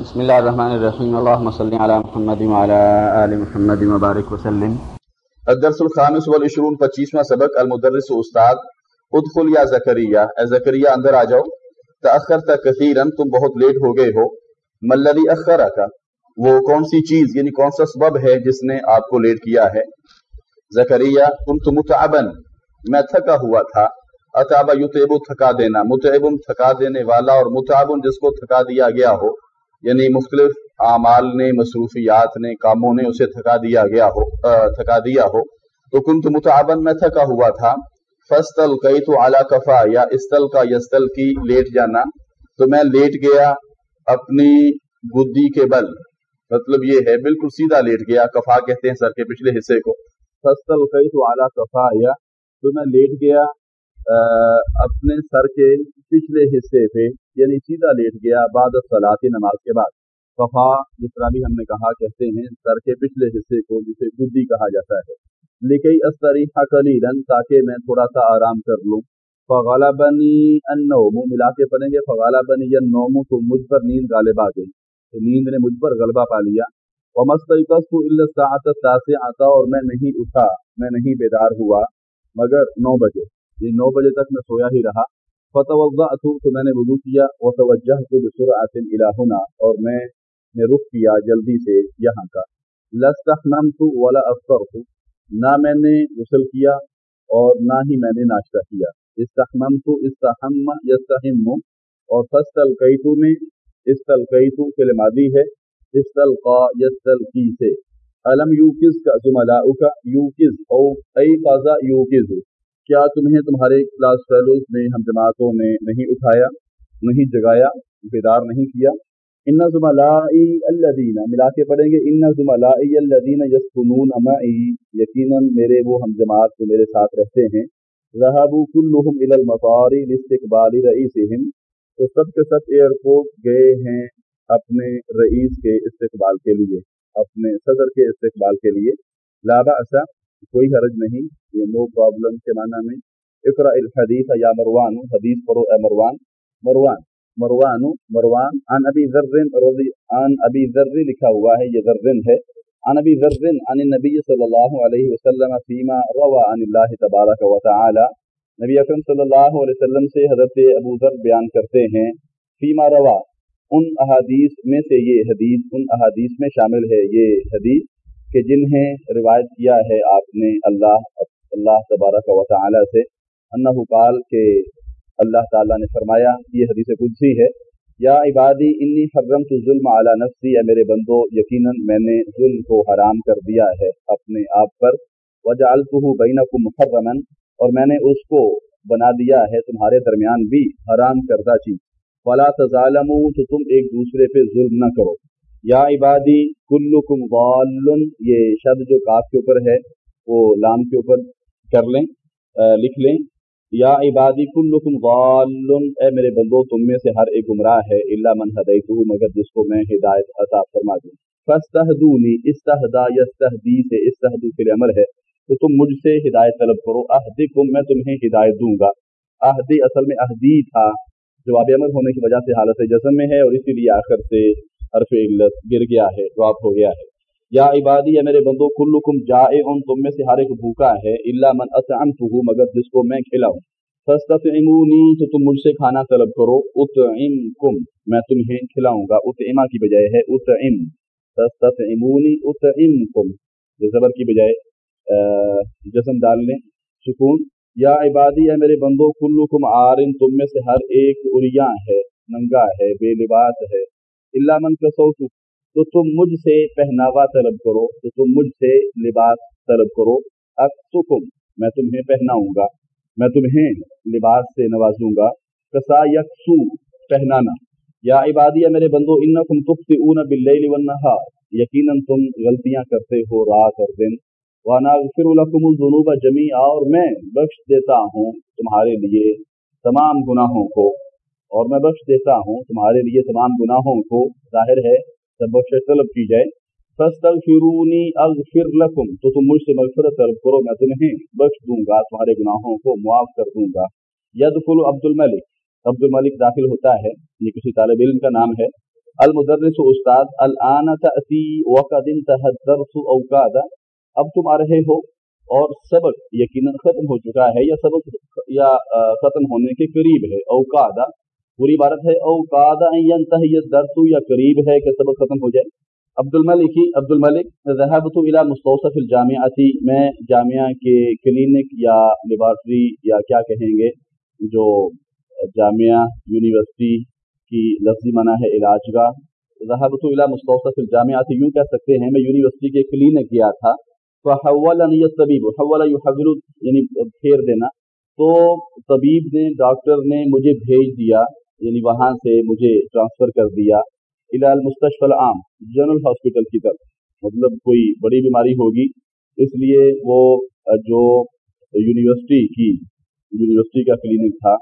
بسم اللہ الرحمن الرحیم۔ اللہم صلی علی محمد وعلی آل محمد مبارک وسلم۔ الدرس الخامس والعشرون پچیسواں سبق، المدرس استاد ادخل یا زکریہ اے زکریہ اندر آ جاؤ۔ تأخرت کثیرا، تم بہت لیٹ ہو گئے ہو۔ ملذی اخرک؟ وہ کون سی چیز یعنی کون سا سبب ہے جس نے آپ کو لیٹ کیا ہے؟ زکریہ کنت متعبن میں تھکا ہوا تھا۔ اتابا یتیب تھکا دینا۔ متعب تھکا دینے والا اور متعبن جس کو تھکا دیا گیا ہو۔ یعنی مختلف اعمال نے، مصروفیات نے، کاموں نے اسے تھکا دیا گیا ہو تھکا دیا ہو۔ تو کنت متعبن میں تھکا ہوا تھا۔ فستل کئی تو اعلی کفا یا استل کا یستل کی لیٹ جانا۔ تو میں لیٹ گیا اپنی گدی کے بل۔ مطلب یہ ہے، بالکل سیدھا لیٹ گیا۔ کفا کہتے ہیں سر کے پچھلے حصے کو۔ فستل کئی تو اعلی کفا یا تو میں لیٹ گیا۔ اپنے سر کے پچھلے حصے پہ یعنی سیدھا لیٹ گیا بعد صلاحی نماز کے بعد۔ ففا جس طرح بھی ہم نے کہا، کہتے ہیں سر کے پچھلے حصے کو، جسے گدی کہا جاتا ہے۔ لیکن استری حقلی رن تاکہ میں تھوڑا سا آرام کر لوں۔ فغالا بنی ان ملا کے پڑھیں گے۔ فغالا بنی یا نوم تو مجھ پر نیند غالب آ گئی۔ تو نیند نے مجھ پر غلبہ پا لیا۔ وہ مستقص سے آتا اور میں نہیں اٹھا، میں نہیں بیدار ہوا، مگر نو بجے۔ یہ نو بجے تک میں سویا ہی رہا۔ فتوضا تو میں نے وضو کیا۔ وہ توجہ کو بسرعت الہنا، اور میں نے رخ کیا جلدی سے یہاں کا۔ لستحممت ولا افطرت، نہ میں نے غسل کیا، اور نہ ہی میں نے ناشتہ کیا۔ استحممت استحم، یستحم، اور فاستلقیت میں، استلقیت فعل ہے۔ استلقا، یستلقی سے۔ علم یوکز کا زملاؤ کا یوکز، او ای یوکز۔ کیا تمہیں تمہارے کلاس فیلوز نے ہم جماعتوں نے نہیں اٹھایا، نہیں جگایا، بیدار نہیں کیا۔ ان زملائی الدین ملا کے پڑھیں گے، ان زملائی الدین یسکنون امائی یقیناً میرے وہ ہم جماعت جو میرے ساتھ رہتے ہیں۔ رہابو کلہم الى المطار لاستقبال رئیسہم تو سب کے سب ایئرپورٹ گئے ہیں اپنے رئیس کے استقبال کے لیے، اپنے صدر کے استقبال کے لیے۔ لابا ایسا کوئی حرج نہیں، یہ نو پرابلم کے معنی میں اقرا الحدیث یا مروان، حدیث پرو اے مروان مروان مروان مروان ان ابی ذر رضی ان ابی ذر لکھا ہوا ہے، یہ ذر ہے۔ ان ابی ذر عن النبی صلی اللہ علیہ وسلم فيما روى عن الله تبارک و تعالی۔ نبی اکرم صلی اللہ علیہ وسلم سے حضرت ابو ذر بیان کرتے ہیں فيما روا ان احادیث میں سے یہ حدیث، ان احادیث میں شامل ہے یہ حدیث۔ کہ جنہیں روایت کیا ہے آپ نے اللہ اللہ تبارک و تعالی سے، انہو قال کہ اللہ تعالیٰ نے فرمایا، یہ حدیث قدسی ہے، یا عبادی، انی حرمت ظلم اعلیٰ نفسی یا میرے بندو، یقیناً میں نے ظلم کو حرام کر دیا ہے اپنے آپ پر، وجعلتہ بینکم محرمن اور میں نے اس کو بنا دیا ہے تمہارے درمیان بھی حرام کردہ چیز۔ فلا تظالموا تو تم ایک دوسرے پہ ظلم نہ کرو۔ یا عبادی کلکم غال یہ شد جو کاف کے اوپر ہے، وہ لام کے اوپر کر لیں لکھ لیں۔ یا عبادی کلکم غال اے میرے بندو، تم میں سے ہر ایک گمراہ ہے اللہ من ہدیت مگر جس کو میں ہدایت عطا فرما دوں۔ فاستہدونی، استہدا، یستہدی سے استہدو کے عمل ہے۔ تو تم مجھ سے ہدایت طلب کرو۔ اہدکم، میں تمہیں ہدایت دوں گا۔ اہدی، اصل میں اہدی تھا۔ جواب عمل ہونے کی وجہ سے حالت جزم میں ہے اور اسی لیے آخر سے حرف علت گر گیا ہے ڈراپ ہو گیا ہے۔ یا عبادی، یا میرے بندو، کلکم جائے ان تم میں سے ہر ایک بھوکا ہے اللہ من اطعمتہ مگر جس کو میں کھلاؤں۔ فاستطعمونی، تو تم مجھ سے کھانا طلب کرو۔ اطعمکم، میں تمہیں کھلاؤں گا۔ اطعمہ کی بجائے ہے اطعم۔ فاستطعمونی، اطعمکم۔ یہ زبر کی بجائے جسم ڈال لیں۔ سکون۔ یا عبادی، یا میرے بندو، کلکم عارن، تم میں سے ہر ایک اریاں ہے، ننگا ہے، بے لباس ہے۔ اللہ من کا تو تم مجھ سے پہناوا طلب کرو، تو تم مجھ سے لباس طلب کرو۔ اکسکم میں تمہیں پہناؤں گا، میں تمہیں لباس سے نوازوں گا۔ کسا یکسو، پہنانا۔ یا عبادی میرے بندو، انکم تخطئون باللیل والنہار۔ یقیناً تم غلطیاں کرتے ہو رات اور دن۔ وانا غفر لکم الذنوب جمیعا اور میں بخش دیتا ہوں تمہارے لیے تمام گناہوں کو۔ اور میں بخش دیتا ہوں، تمہارے لیے تمام گناہوں کو ظاہر ہے جب بخش طلب کی جائے۔ فستغفرونی اغفر لکم تو تم مجھ سے مغفرت طلب کرو، میں تمہیں بخش دوں گا، تمہارے گناہوں کو معاف کر دوں گا۔ یدخل عبد الملک عبد الملک داخل ہوتا ہے، یہ کسی طالب علم کا نام ہے۔ المدرس استاد الان تأتی وقد انتهى الدرس او قاد اب تم آ رہے ہو اور سبق یقیناً ختم ہو چکا ہے، یا سبق یا ختم ہونے کے قریب ہے اوقاد پوری عبارت ہے اوقاد ينتهي الدرس، یا قریب ہے کہ سبق ختم ہو جائے۔ عبد الملک عبد الملک ذهبت الى مستوصف الجامعہ۔ میں جامعہ کے کلینک یا لیبارٹری یا کیا کہیں گے، جو جامعہ، یونیورسٹی کی لفظی منع ہے علاج کا۔ ذہبت الى مستوصف الجامعہ یوں کہہ سکتے ہیں، میں یونیورسٹی کے کلینک گیا تھا تو حولنی الطبیب حول یحول یعنی پھیر دینا۔ تو طبیب نے، ڈاکٹر نے مجھے بھیج دیا یعنی وہاں سے مجھے ٹرانسفر کر دیا الى المستشفى العام، جنرل ہاسپٹل کی طرف۔ مطلب کوئی بڑی بیماری ہوگی، اس لیے وہ جو یونیورسٹی کی، یونیورسٹی کا کلینک تھا،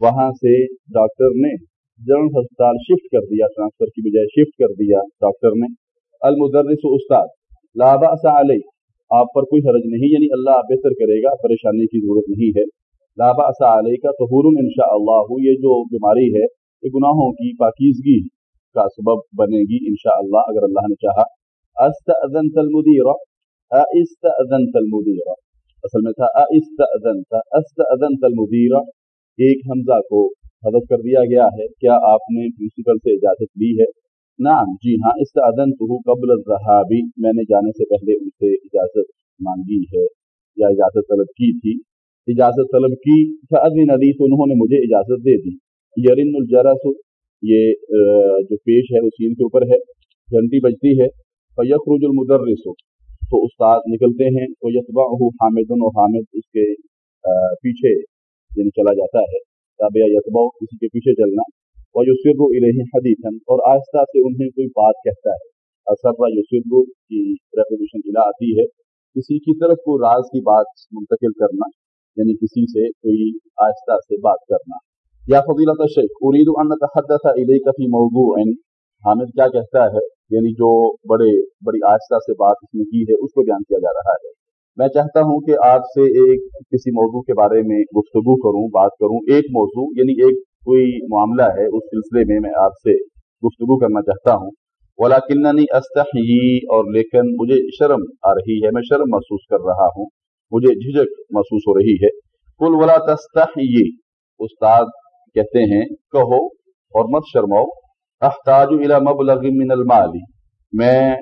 وہاں سے ڈاکٹر نے جنرل ہسپتال شفٹ کر دیا، ٹرانسفر کی بجائے شفٹ کر دیا ڈاکٹر نے۔ المدرس استاد لابا علیہ، آپ پر کوئی حرج نہیں یعنی اللہ بہتر کرے گا، پریشانی کی ضرورت نہیں ہے۔ لابا علیہ کا تو ان شاء اللہ یہ جو بیماری ہے، یہ گناہوں کی پاکیزگی کا سبب بنے گی ان شاء اللہ اگر اللہ نے چاہا۔ استأذنت المدیر استأذنت المدیر۔ اصل میں تھا، استأذنت استأذنت المدیر۔ ایک حمزہ کو حذف کر دیا گیا ہے، کیا آپ نے پرنسپل سے اجازت لی ہے؟ نعم جی ہاں استعدن تو قبل الزہابی میں نے جانے سے پہلے ان سے اجازت مانگی ہے، یا اجازت طلب کی تھی۔ اجازت طلب کی، فاذن لی تو انہوں نے مجھے اجازت دے دی۔ یرن الجرس، یہ جو پیش ہے سین کے اوپر ہے، گھنٹی بجتی ہے۔ فیخرج المدرس، تو استاد نکلتے ہیں تو یتبعہ حامد و حامد اس کے پیچھے یعنی چلا جاتا ہے۔ تابع یتبا کسی کے پیچھے چلنا۔ وہ یوسر الہ حدیث اور آہستہ سے انہیں کوئی بات کہتا ہے۔ اثر یوسر کی ریپوزیشن الا آتی ہے۔ کسی کی طرف کو راز کی بات منتقل کرنا۔ یعنی کسی سے کوئی آہستہ سے بات کرنا۔ یا فضیلت الشیخ، ارید ان تحدث الیک فی موضوع۔ حامد کیا کہتا ہے؟ یعنی جو بڑے، بڑی آہستہ سے بات اس نے کی ہے، اس کو بیان کیا جا رہا ہے۔ میں چاہتا ہوں کہ آپ سے ایک کسی موضوع کے بارے میں گفتگو کروں، بات کروں۔ ایک موضوع یعنی ایک کوئی معاملہ ہے، اس سلسلے میں میں آپ سے گفتگو کرنا چاہتا ہوں۔ ولا کننی استحی اور لیکن مجھے شرم آ رہی ہے، میں شرم محسوس کر رہا ہوں۔ مجھے جھجک محسوس ہو رہی ہے۔ کل ولا تستحی استاد کہتے ہیں، کہو اور مت شرماؤ۔ احتاج الى مبلغ من المال۔ میں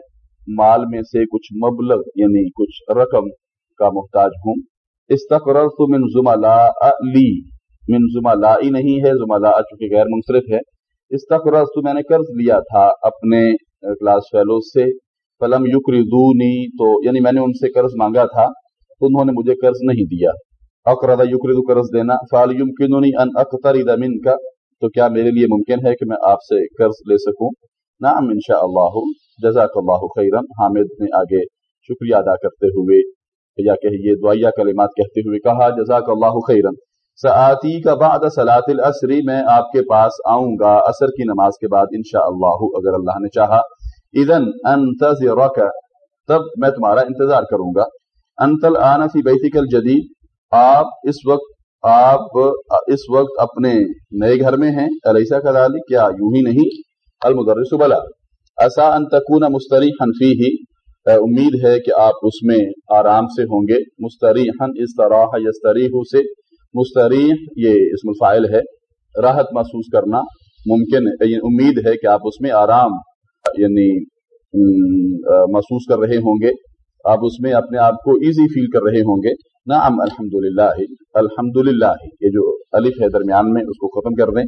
مال میں سے کچھ مبلغ یعنی کچھ رقم کا محتاج ہوں۔ استقررت من زملا لی۔ من زملا نہیں ہے زملا چونکہ غیر منصرف ہے استقررت، میں نے قرض لیا تھا اپنے کلاس فیلوز سے۔ فلم یکردونی تو یعنی میں نے ان سے قرض مانگا تھا۔ تو انہوں نے مجھے قرض نہیں دیا۔ اقرد یکرد قرض دینا فال یمکننی ان اقترد من تو کیا میرے لیے ممکن ہے کہ میں آپ سے قرض لے سکوں؟ نعم، انشاءاللہ۔ جزاک اللہ خیرن حامد نے آگے شکریہ ادا کرتے ہوئے یا کہ یہ دعائیہ کلمات کہتے ہوئے کہا جزاک اللہ خیرن سآتی کا بعد صلاة الاسری میں آپ کے پاس آؤں گا اثر کی نماز کے بعد، انشاءاللہ، اگر اللہ نے چاہا۔ اذن، انتظرک۔ تب میں تمہارا انتظار کروں گا۔ انتل آنا فی بیتک الجدید، آپ اس وقت، آپ اس وقت اپنے نئے گھر میں ہیں علیسہ کا کیا یوں ہی نہیں؟ المدرس بلا۔ ایسا ان تکون مستریحا فیہ۔ امید ہے کہ آپ اس میں آرام سے ہوں گے۔ مستریحا استراح یستریح سے۔ مستریح یہ اسم الفائل ہے۔ راحت محسوس کرنا ممکن ہے یعنی امید ہے کہ آپ اس میں آرام یعنی محسوس کر رہے ہوں گے۔ آپ اس میں اپنے آپ کو ایزی فیل کر رہے ہوں گے۔ نعم، الحمدللہ الحمدللہ، یہ جو الف ہے درمیان میں، اس کو ختم کر دیں۔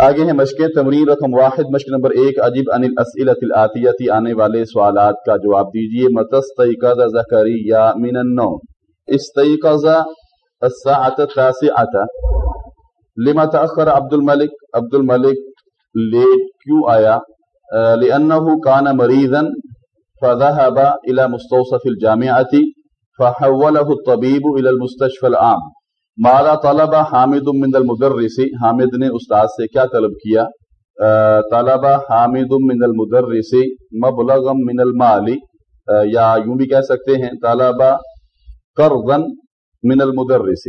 آگے ہیں مشق تمرین، رقم واحد، مشق نمبر ایک، عجیب ان الاسئلت الاتیتی آنے والے سوالات کا جواب دیجیے۔ متستیقظ زکریہ من النوم۔ استیقظ الساعة التاسعة۔ لما تأخر عبد الملک؟ عبد الملک لیٹ کیوں آیا؟ لأنه كان مريضا فذهب إلى مستوصف الجامعة فحوله الطبيب إلى المستشفى العام. مالا طلبہ حامد من المدرس؟ حامد نے استاد سے کیا طلب کیا؟ طلبہ حامد من المدرس مبلغ من المال. یا یوں بھی کہہ سکتے ہیں طلبہ قرضا من المدرس.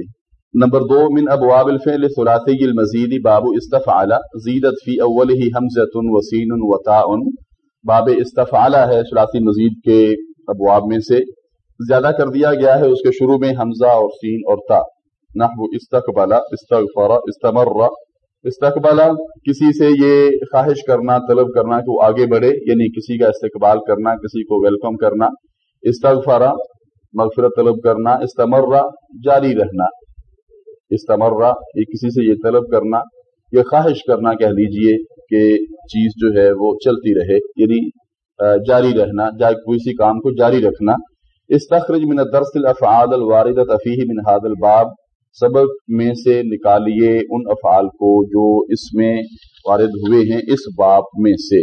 نمبر دو، من ابواب الفعل ثلاثی المزید باب استفعل زیدت فی اوله حمزۃ وسین وطاء باب استفعل ہے ثلاثی مزید کے ابواب میں سے۔ زیادہ کر دیا گیا ہے اس کے شروع میں حمزہ اور سین اور تا۔ نحو استقبل، استغفر، استمر۔ استقبل، کسی سے یہ خواہش کرنا، طلب کرنا کہ وہ آگے بڑھے یعنی کسی کا استقبال کرنا، کسی کو ویلکم کرنا۔ استغفر، مغفرت، طلب کرنا۔ استمرہ جاری رہنا۔ استمرہ یہ کسی سے یہ طلب کرنا، یہ خواہش کرنا کہہ لیجیے۔ کہ چیز جو ہے وہ چلتی رہے یعنی جاری رہنا کسی کام کو جاری رکھنا۔ استخرج من الدرس الافعال الواردت فیہ من هذا الباب سبق میں سے نکالیے ان افعال کو جو اس میں وارد ہوئے ہیں، اس باب میں سے۔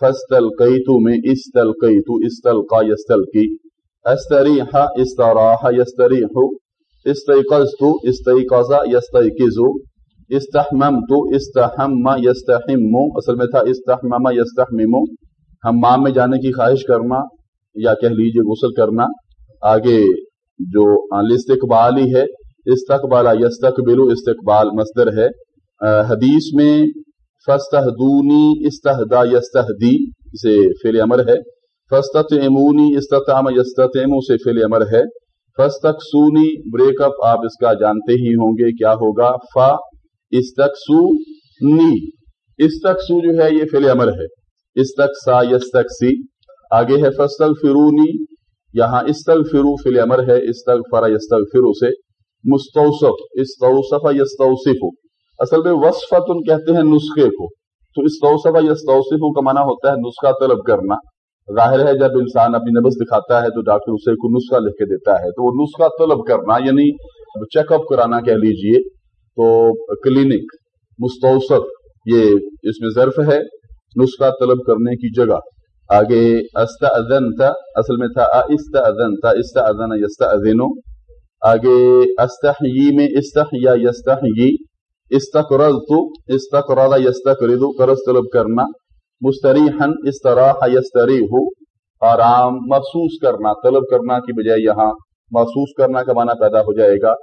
فستلقیتو میں استلقیتو استلقا یستلقی۔ استریح استراح یستریح۔ استيقظت استيقظ يستيقظ استحممت استحم يستحم اصل میں تھا استحمم يستحمم حمام میں جانے کی خواہش کرنا یا کہہ لیجیے غسل کرنا، آگے جو استقبال ہی ہے استقبال یستقبل استقبال مصدر ہے۔ حدیث میں فستہدونی استہدا یستہدی سے فعل امر ہے۔ فستطعمونی استطعم یستطعم سے فعل امر ہے۔ فستقسونی بریک اپ، آپ اس کا جانتے ہی ہوں گے کیا ہوگا۔ فا استقسو نی. استقسو جو ہے یہ فیل امر ہے. استقسا یستقسی آگے ہے فستل فرونی یہاں استل فرو فیل امر ہے. استغفر یستغفرو سے. مستوصف. استوصف یستوصف اصل میں وصفتن کہتے ہیں نسخے کو. تو استوصف یستوصف کا معنی ہوتا ہے نسخہ طلب کرنا. ظاہر ہے جب انسان اپنی نبز دکھاتا ہے تو ڈاکٹر اسے کو نسخہ لکھ کے دیتا ہے. تو وہ نسخہ طلب کرنا یعنی چیک اپ کرانا کہہ لیجیے. تو کلینک، مستوسط، یہ اس میں ظرف ہے، نسخہ طلب کرنے کی جگہ۔ آگے استعذن تھا اصل میں تھا استعذن تھا استعذن یستعذنو آگے، استحیی میں استحیا، یستحیی۔ استقرض تو استقرض، یستقرض، قرض طلب کرنا۔ مستریحن استراح، یستریح۔ آرام محسوس کرنا، طلب کرنا کی بجائے یہاں محسوس کرنا کا معنی پیدا ہو جائے گا۔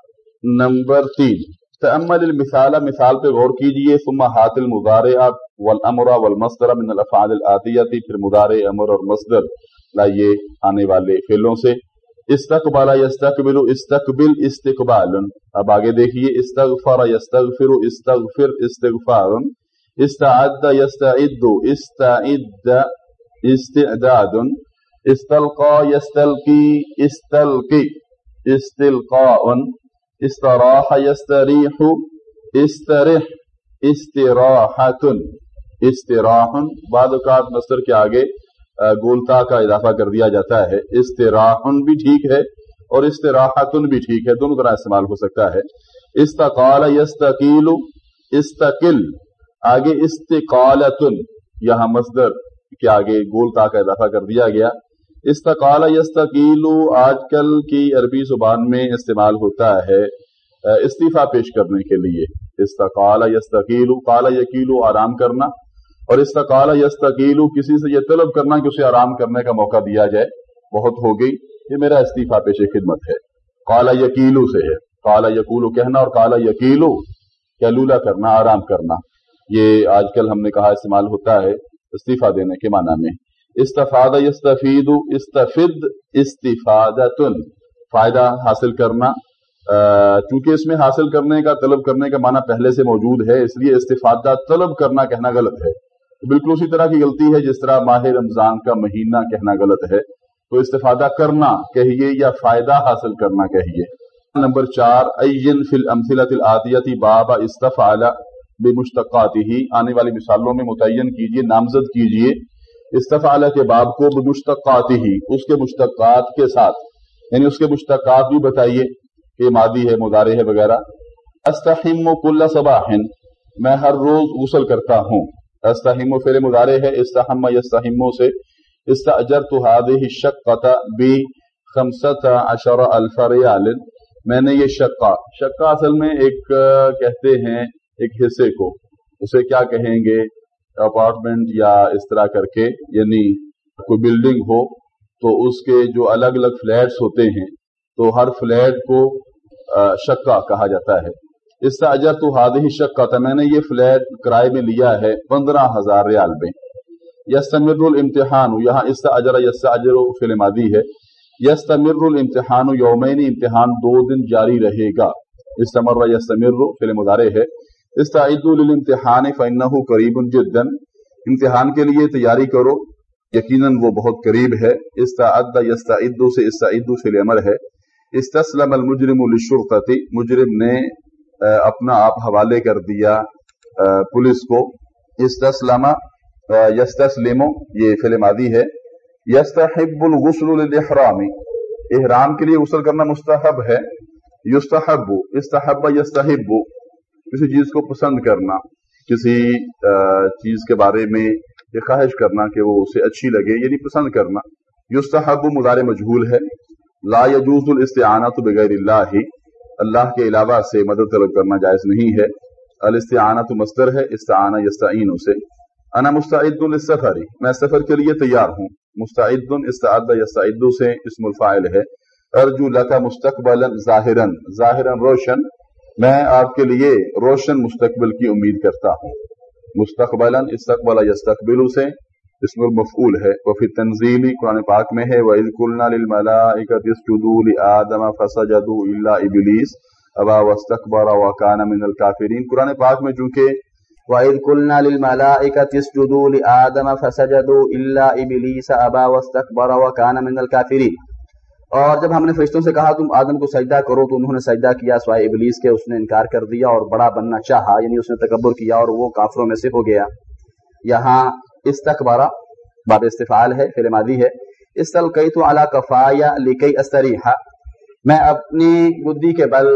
نمبر تین تأمل المثال، مثال پہ غور کیجیے، ثم ہات المضارع والامر والمصدر من الافعال الاتیتی پھر مضارع امر اور مصدر لائیے آنے والے فعلوں سے۔ استقبال یستقبل، استقبل استقبال۔ اب آگے دیکھیے، استغفر یستغفر، استغفر استغفار۔ استعد يستعد استعد استعداد۔ استلقى يستلقي استلقي استلقاء۔ استراح يستريح استرح استراحة استراح بعد اوقات مصدر کے آگے گولتا کا اضافہ کر دیا جاتا ہے۔ استراحن بھی ٹھیک ہے اور استراحتن بھی ٹھیک ہے، دونوں طرح استعمال ہو سکتا ہے۔ استقال یستقیل، استقل، آگے استقالتن، یہاں مصدر کے آگے گول تا کا اضافہ کر دیا گیا۔ استقال یستقیل آج کل کی عربی زبان میں استعمال ہوتا ہے استعفی پیش کرنے کے لیے۔ استقال یستقیل، قال یقیل، آرام کرنا۔ اور استقال یستقیل، کسی سے یہ طلب کرنا کہ اسے آرام کرنے کا موقع دیا جائے۔ بہت ہو گئی۔ یہ میرا استعفی پیش خدمت ہے۔ کالا یقیلو سے ہے۔ کالا یقولو کہنا اور کالا یقیلو کیلولا کرنا، آرام کرنا۔ یہ آج کل ہم نے کہا استعمال ہوتا ہے استعفیٰ دینے کے معنی میں۔ استفاد استفید استفد استفادت فائدہ حاصل کرنا چونکہ اس میں حاصل کرنے کا، طلب کرنے کا معنی پہلے سے موجود ہے، اس لیے استفادہ طلب کرنا کہنا غلط ہے۔ بالکل اسی طرح کی غلطی ہے، جس طرح ماہ رمضان کا مہینہ کہنا غلط ہے۔ تو استفادہ کرنا کہیے یا فائدہ حاصل کرنا کہیے۔ نمبر چار این فی الامثلۃ العادیتی بابا استفعل بے مشتقات ہی آنے والی مثالوں میں متعین کیجیے، نامزد کیجیے۔ استفعال کے باب کو مشتقات ہی، اس کے مشتقات کے ساتھ۔ یعنی اس کے مشتقات بھی بتائیے کہ مادی ہے، مدارے ہے وغیرہ۔ استحم کل صباحن، میں ہر روز غسل کرتا ہوں۔ استحم و فعل مدارے ہے، استحم یستحمو سے۔ استاجر تو هذه الشقه بخمسه عشر الف ريال میں نے یہ شقہ شقہ اصل میں ایک کہتے ہیں ایک حصے کو۔ اسے کیا کہیں گے؟ اپارٹمنٹ یا اس طرح کر کے یعنی کوئی بلڈنگ ہو، تو اس کے جو الگ الگ فلیٹس ہوتے ہیں، تو ہر فلیٹ کو شکا کہا جاتا ہے۔ اس سے اجر تو ہادی شکا تھا۔ میں نے یہ فلیٹ کرائے میں لیا ہے پندرہ ہزار ریال میں۔ یستمر الامتحان، یہاں اس سے اجر، یس اجر فلم آدی ہے۔ یستمر الامتحان، یومین امتحان، دو دن جاری رہے گا۔ استمر یستمر فلم ادارے ہے۔ استعد للامتحان فانه قریب جدا۔ امتحان کے لیے تیاری کرو۔ یقیناً وہ بہت قریب ہے۔ استعد یستعد سے استعد فی الامر ہے۔ استسلم المجرم للشرطه مجرم نے اپنا آپ حوالے کر دیا پولیس کو۔ استسلم یستسلم، یہ فلم آدی ہے۔ یستحب الغسل للاحرام احرام کے لیے غسل کرنا مستحب ہے۔ یستحب، استحب یستحب۔ کسی چیز کو پسند کرنا، کسی چیز کے بارے میں یہ خواہش کرنا کہ وہ اسے اچھی لگے یعنی پسند کرنا۔ یستحب مدار مجہول ہے۔ لا يجوز الاستعانت بغیر اللہ۔ اللہ کے علاوہ سے مدد طلب کرنا جائز نہیں ہے۔ الاستعانت مصدر ہے، استعانہ یستعین سے انا مستعد للسفر۔ میں سفر کے لیے تیار ہوں۔ مستعد استعد یستعد سے اسم الفاعل ہے۔ ارجو لکا مستقبلا ظاہرا ظاہرا روشن۔ میں آپ کے لیے روشن مستقبل کی امید کرتا ہوں۔ مستقبلا استقبل یستقبل سے اسم المفعول ہے۔ وفی تنزیلی قرآن پاک میں ہے۔ وَإِذْ قُلْنَا لِلْمَلَائِكَةِ اسْجُدُوا لِآدَمَ فَسَجَدُوا إِلَّا إِبْلِيسَ أَبَى وَاسْتَكْبَرَ وَكَانَ مِنَ الْكَافِرِينَ۔ قرآن پاک میں چونکہ وَإِذْ قُلْنَا لِلْمَلَائِكَةِ اسْجُدُوا لِآدَمَ فَسَجَدُوا إِلَّا إِبْلِيسَ أَبَى وَاسْتَكْبَرَ وَكَانَ مِنَ الْكَافِرِينَ۔ اور جب ہم نے فرشتوں سے کہا تم آدم کو سجدہ کرو تو انہوں نے سجدہ کیا، سوائے ابلیس کے، اس نے انکار کر دیا اور بڑا بننا چاہا یعنی اس نے تکبر کیا اور وہ کافروں میں سے ہو گیا۔ یہاں استقبارہ باب استفعال ہے، فعل ماضی ہے۔ استلقیت علی کفایا لکی استریحا میں اپنی گدی کے بل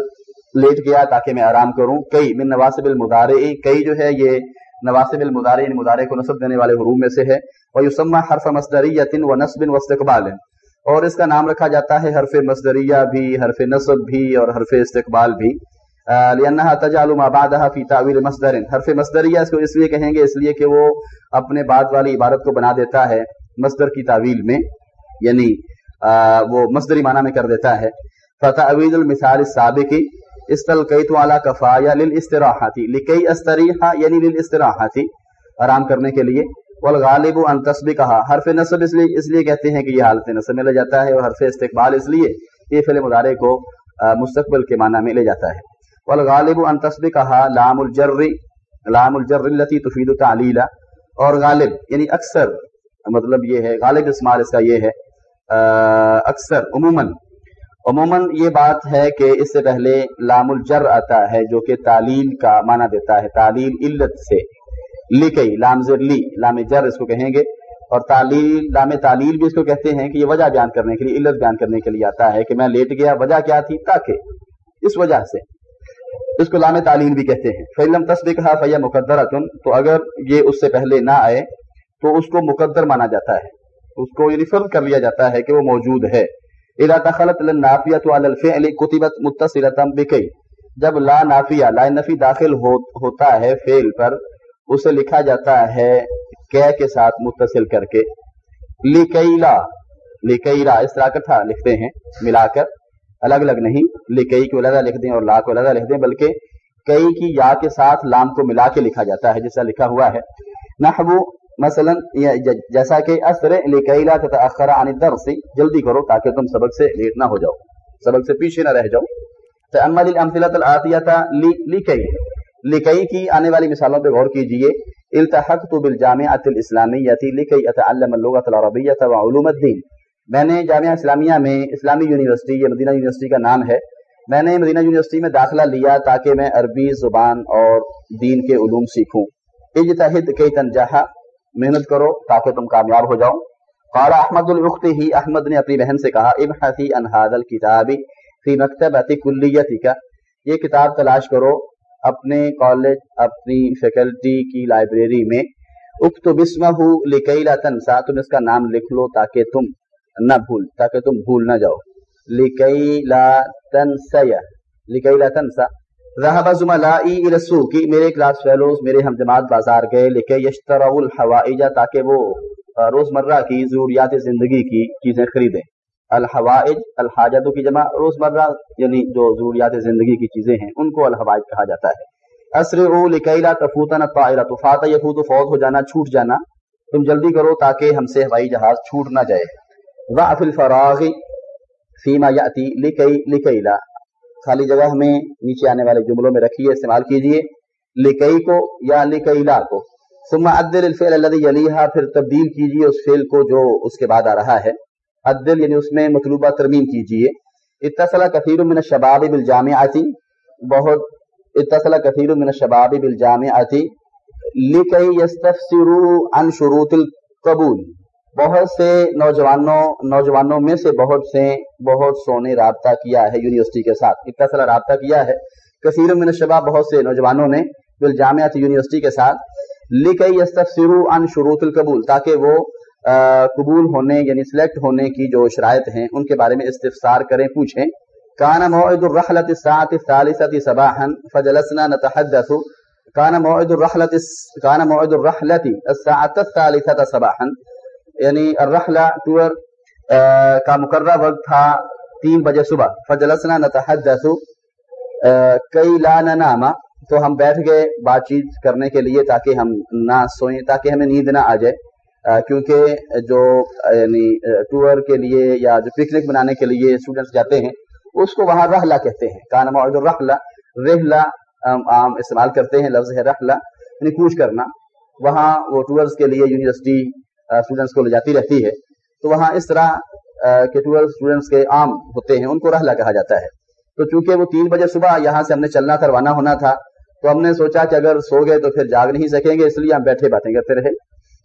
لیٹ گیا تاکہ میں آرام کروں۔ کئی من نواسب المدارع کئی جو ہے یہ نواسب المدارع یعنی مدارع کو نصب دینے والے حروم میں سے ہے۔ اور یسمى حرف مصدریت و نصب و استقبال اور اس کا نام رکھا جاتا ہے حرف مصدریہ بھی، حرف نصب بھی اور حرف استقبال بھی۔ لأنها تجعل ما بعدها في تعویل مصدر۔ حرف مصدریہ اس کو اس لیے کہیں گے، اس لیے کہ وہ اپنے بعد والی عبارت کو بنا دیتا ہے مصدر کی تعویل میں۔ یعنی وہ مصدری معنی میں کر دیتا ہے۔ فتعویل المثال السابق۔ استلقیت على کفایا للاستراحت لکی استریحا یعنی للاستراحت آرام کرنے کے لیے۔ والغالب ان تسبقها حرف نصب اس لیے اس لیے کہتے ہیں کہ یہ حالت نصب میں لے جاتا ہے اور حرف استقبال اس لیے یہ فعل مضارع کو مستقبل کے معنی میں لے جاتا ہے۔ والغالب ان تسبقها لام الجر لام الجر التي تفيد تعلیلا اور غالب یعنی اکثر مطلب یہ ہے، غالب اسمال اس کا یہ ہے اکثر، عموماً۔ عموماً یہ بات ہے کہ اس سے پہلے لام الجر آتا ہے جو کہ تعلیل کا معنی دیتا ہے، تعلیل علت سے۔ لکئی لام زر لی، لام جر اس کو کہیں گے۔ اور تعلیل، لام تعلیل بھی اس کو کہتے ہیں کہ یہ وجہ بیان کرنے کے لیے، علت بیان کرنے کے لیے آتا ہے کہ میں لیٹ گیا، وجہ کیا تھی؟ تاکہ، اس وجہ سے۔ اس کو لام تعلیم بھی کہتے ہیں۔ فعلم تصدیق کہا فیا مقدر تو اگر یہ اس سے پہلے نہ آئے، تو اس کو مقدر مانا جاتا ہے۔ اس کو یعنی فرض کر لیا جاتا ہے کہ وہ موجود ہے۔ اذا دخلت النافیۃ علی الفعل كتبت متصلۃ بکئی جب لا نافیہ، لا نفی داخل ہوتا ہے فعل پر اسے لکھا جاتا ہے کہ کے ساتھ متصل کر کے۔ لکیلا لکیلا، اس طرح کا لکھتے ہیں، ملا کر۔ الگ الگ نہیں کئی کو الگ لکھ دیں اور لا کو الگ لکھ دیں، بلکہ کئی کی یا کے ساتھ لام کو ملا کے لکھا جاتا ہے، جیسا لکھا ہوا ہے۔ نحو، مثلا جیسا کہ اثر لکیلا تتاخر عن الدرس، جلدی کرو تاکہ تم سبق سے لیٹ نہ ہو جاؤ۔ سبق سے پیچھے نہ رہ جاؤ۔ تامل الامثله الاتيه لکئی لکئی کی آنے والی مثالوں پہ غور کیجیے، التحقت بالجامعۃ الاسلامیہ لکئی اتعلم اللغه العربیہ وعلوم الدین۔ میں نے جامعہ اسلامیہ میں اسلامی یونیورسٹی، یہ مدینہ یونیورسٹی کا نام ہے، میں نے مدینہ یونیورسٹی میں داخلہ لیا تاکہ میں عربی زبان اور دین کے علوم سیکھوں۔ اجتہد کی تنجاہ محنت کرو تاکہ تم کامیاب ہو جاؤ۔ قال احمد الرخت ہی احمد نے اپنی بہن سے کہا، ابحثی ان هذا الكتاب فی مکتبۃ کلیتک۔ یہ کتاب تلاش کرو اپنے کالج اپنی فیکلٹی کی لائبریری میں اکتب اسمہ لکی لا تنسا تم اس کا نام لکھ لو تاکہ تم نہ بھول، تاکہ تم بھول نہ جاؤ۔ لکی لا تنسیا لکی لا تنسا ذهب زملائی الى السوق، میرے کلاس فیلوز میرے ہم جماعت بازار گئے۔ لکے یشتروا الحوائج، تاکہ وہ روزمرہ کی ضروریات زندگی کی، چیزیں خریدیں۔ الحوائج، الحاجتوں کی جمع، روزمرہ یعنی جو ضروریات زندگی کی چیزیں ہیں، ان کو الحوائج کہا جاتا ہے۔ اسر او لکیلا تفوتن طائرہ تو یفوت، فوت ہو جانا، چھوٹ جانا۔ تم جلدی کرو تاکہ ہم سے ہوائی جہاز چھوٹ نہ جائے۔ وعف الفراغ فیما یاتی لکی لکیلا خالی جگہ ہمیں نیچے آنے والے جملوں میں رکھیے، استعمال کیجیے۔ لکئی کو یا لکیلا کو۔ ثم عدل الفعل الذي يليها پھر تبدیل کیجیے اس فعل کو جو اس کے بعد آ رہا ہے۔ عدل یعنی اس میں مطلوبہ ترمیم کیجیے۔ اتصل كثير من الشباب بالجامعه بہت اتصل كثير من الشباب بالجامعه لكي يستفسروا عن شروط القبول۔ بہت سے نوجوانوں نوجوانوں میں سے بہت سے بہت سو نے رابطہ کیا ہے یونیورسٹی کے ساتھ۔ اتصل رابطہ کیا ہے۔ کثیر من الشباب بہت سے نوجوانوں نے بالجامعہ یونیورسٹی کے ساتھ۔ لکئی یستفسرو ان شروط القبول، تاکہ وہ قبول ہونے یعنی سلیکٹ ہونے کی جو شرائط ہیں، ان کے بارے میں استفسار کریں، پوچھیں۔ کان موعد الرحلت الساعت الثالثة صباحا فجلسنا نتحدث۔ کان موعد الرحلت کان موعد الرحلت الساعت الثالثة صباحا۔ یعنی الرحلہ ٹور کا مقررہ وقت تھا تین بجے صبح۔ فجلسنا نتحدث۔ کئی لا نناما تو ہم بیٹھ گئے بات چیت کرنے کے لیے تاکہ ہم نہ سوئیں، تاکہ ہمیں نیند نہ آ جائے۔ کیونکہ جو یعنی ٹور کے لیے یا جو پکنک بنانے کے لیے اسٹوڈنٹس جاتے ہیں، اس کو وہاں رحلہ کہتے ہیں۔ کانا معد الرحلہ، رحلہ عام استعمال کرتے ہیں، لفظ ہے رحلہ یعنی کوچ کرنا۔ وہاں وہ ٹورس کے لیے یونیورسٹی اسٹوڈنٹس کو لے جاتی رہتی ہے۔ تو وہاں اس طرح کے ٹور اسٹوڈنٹس کے عام ہوتے ہیں، ان کو رحلہ کہا جاتا ہے۔ تو چونکہ وہ تین بجے صبح یہاں سے ہم نے چلنا تھا روانہ ہونا تھا، تو ہم نے سوچا کہ اگر سو گئے تو پھر جاگ نہیں سکیں گے، اس لیے ہم بیٹھے باتیں کرتے رہے۔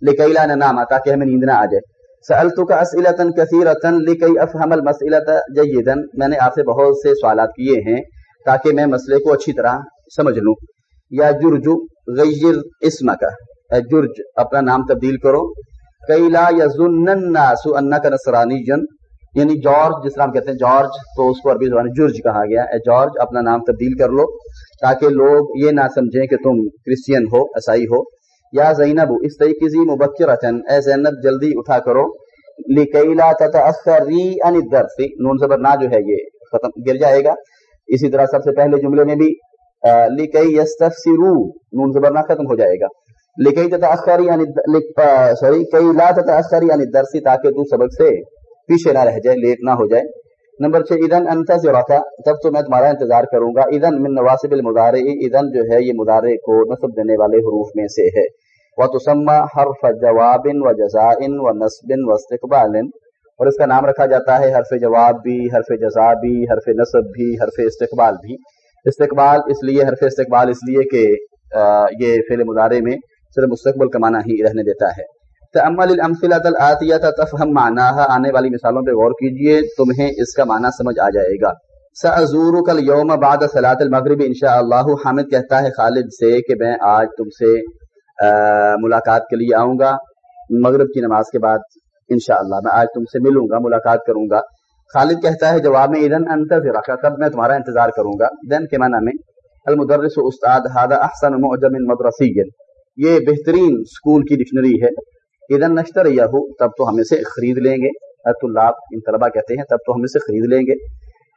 لکیلا نہ نام تاکہ ہمیں نیند نہ آ جائے۔ سألتو کا اسئلتن کثیرتن لکی افہم المسئلت جیدن میں نے آپ سے بہت سے سوالات کیے ہیں تاکہ میں مسئلے کو اچھی طرح سمجھ لوں۔ یا جرجو غیر اسم کا جرج، اپنا نام تبدیل کرو۔ کئی لا یظنن الناس انک نصرانی جن یعنی جارج، جس طرح ہم کہتے ہیں جارج، تو اس کو عربی زبان جرج کہا گیا۔ اے جارج، اپنا نام تبدیل کر لو تاکہ لوگ یہ نہ سمجھیں کہ تم کرسچین ہو، عیسائی ہو۔ یا زینب، اس طریقے سے اے زینب، جلدی اٹھا کرو۔ لکیلا تتاثری ان الدرس۔ نون زبر نہ جو ہے یہ ختم گر جائے گا۔ اسی طرح سب سے پہلے جملے میں بھی لکی یستفسرو۔ نون زبر نہ ختم ہو جائے گا۔ لکی تتاثری ان سوری، کئی لا تتاثری ان الدرس تاکہ تو سبق سے پیچھے نہ رہ جائے، لیٹ نہ ہو جائے۔ نمبر چھ ادن انت سے رکھا تب تو میں تمہارا انتظار کروں گا۔ ادن من نواسب المدارے ادن جو ہے یہ مدارے کو نصب دینے والے حروف میں سے ہے۔ وہ تسمہ حرف جواب و جزا و نصب و استقبال اور اس کا نام رکھا جاتا ہے حرف جواب بھی، حرف جزا بھی، حرف نصب بھی، حرف استقبال بھی. استقبال اس لیے، حرف استقبال اس لیے کہ یہ فعل مدارے میں صرف مستقبل کا معنی ہی رہنے دیتا ہے. تأمل الامثلۃ الاتیہ تفهم معناها. آنے والی مثالوں پہ غور کیجیے، تمہیں اس کا معنی سمجھ آ جائے گا. سأزورک اليوم بعد صلاة المغرب. انشاءاللہ حامد کہتا ہے خالد سے کہ میں آج تم سے ملاقات کے لیے آؤں گا۔ مغرب کی نماز کے بعد انشاءاللہ میں آج تم سے ملوں گا، ملاقات کروں گا۔ خالد کہتا ہے، جواب میں، اذن انتظر تب میں تمہارا انتظار کروں گا۔ دین کے معنی میں، المدرس استاد هذا احسن معجم مدرسی یہ بہترین سکول کی ڈکشنری ہے۔ ادن نشتر یہو تب تو ہمیں سے خرید لیں گے۔ اللہ ان طلبا کہتے ہیں، تب تو ہمیں سے خرید لیں گے۔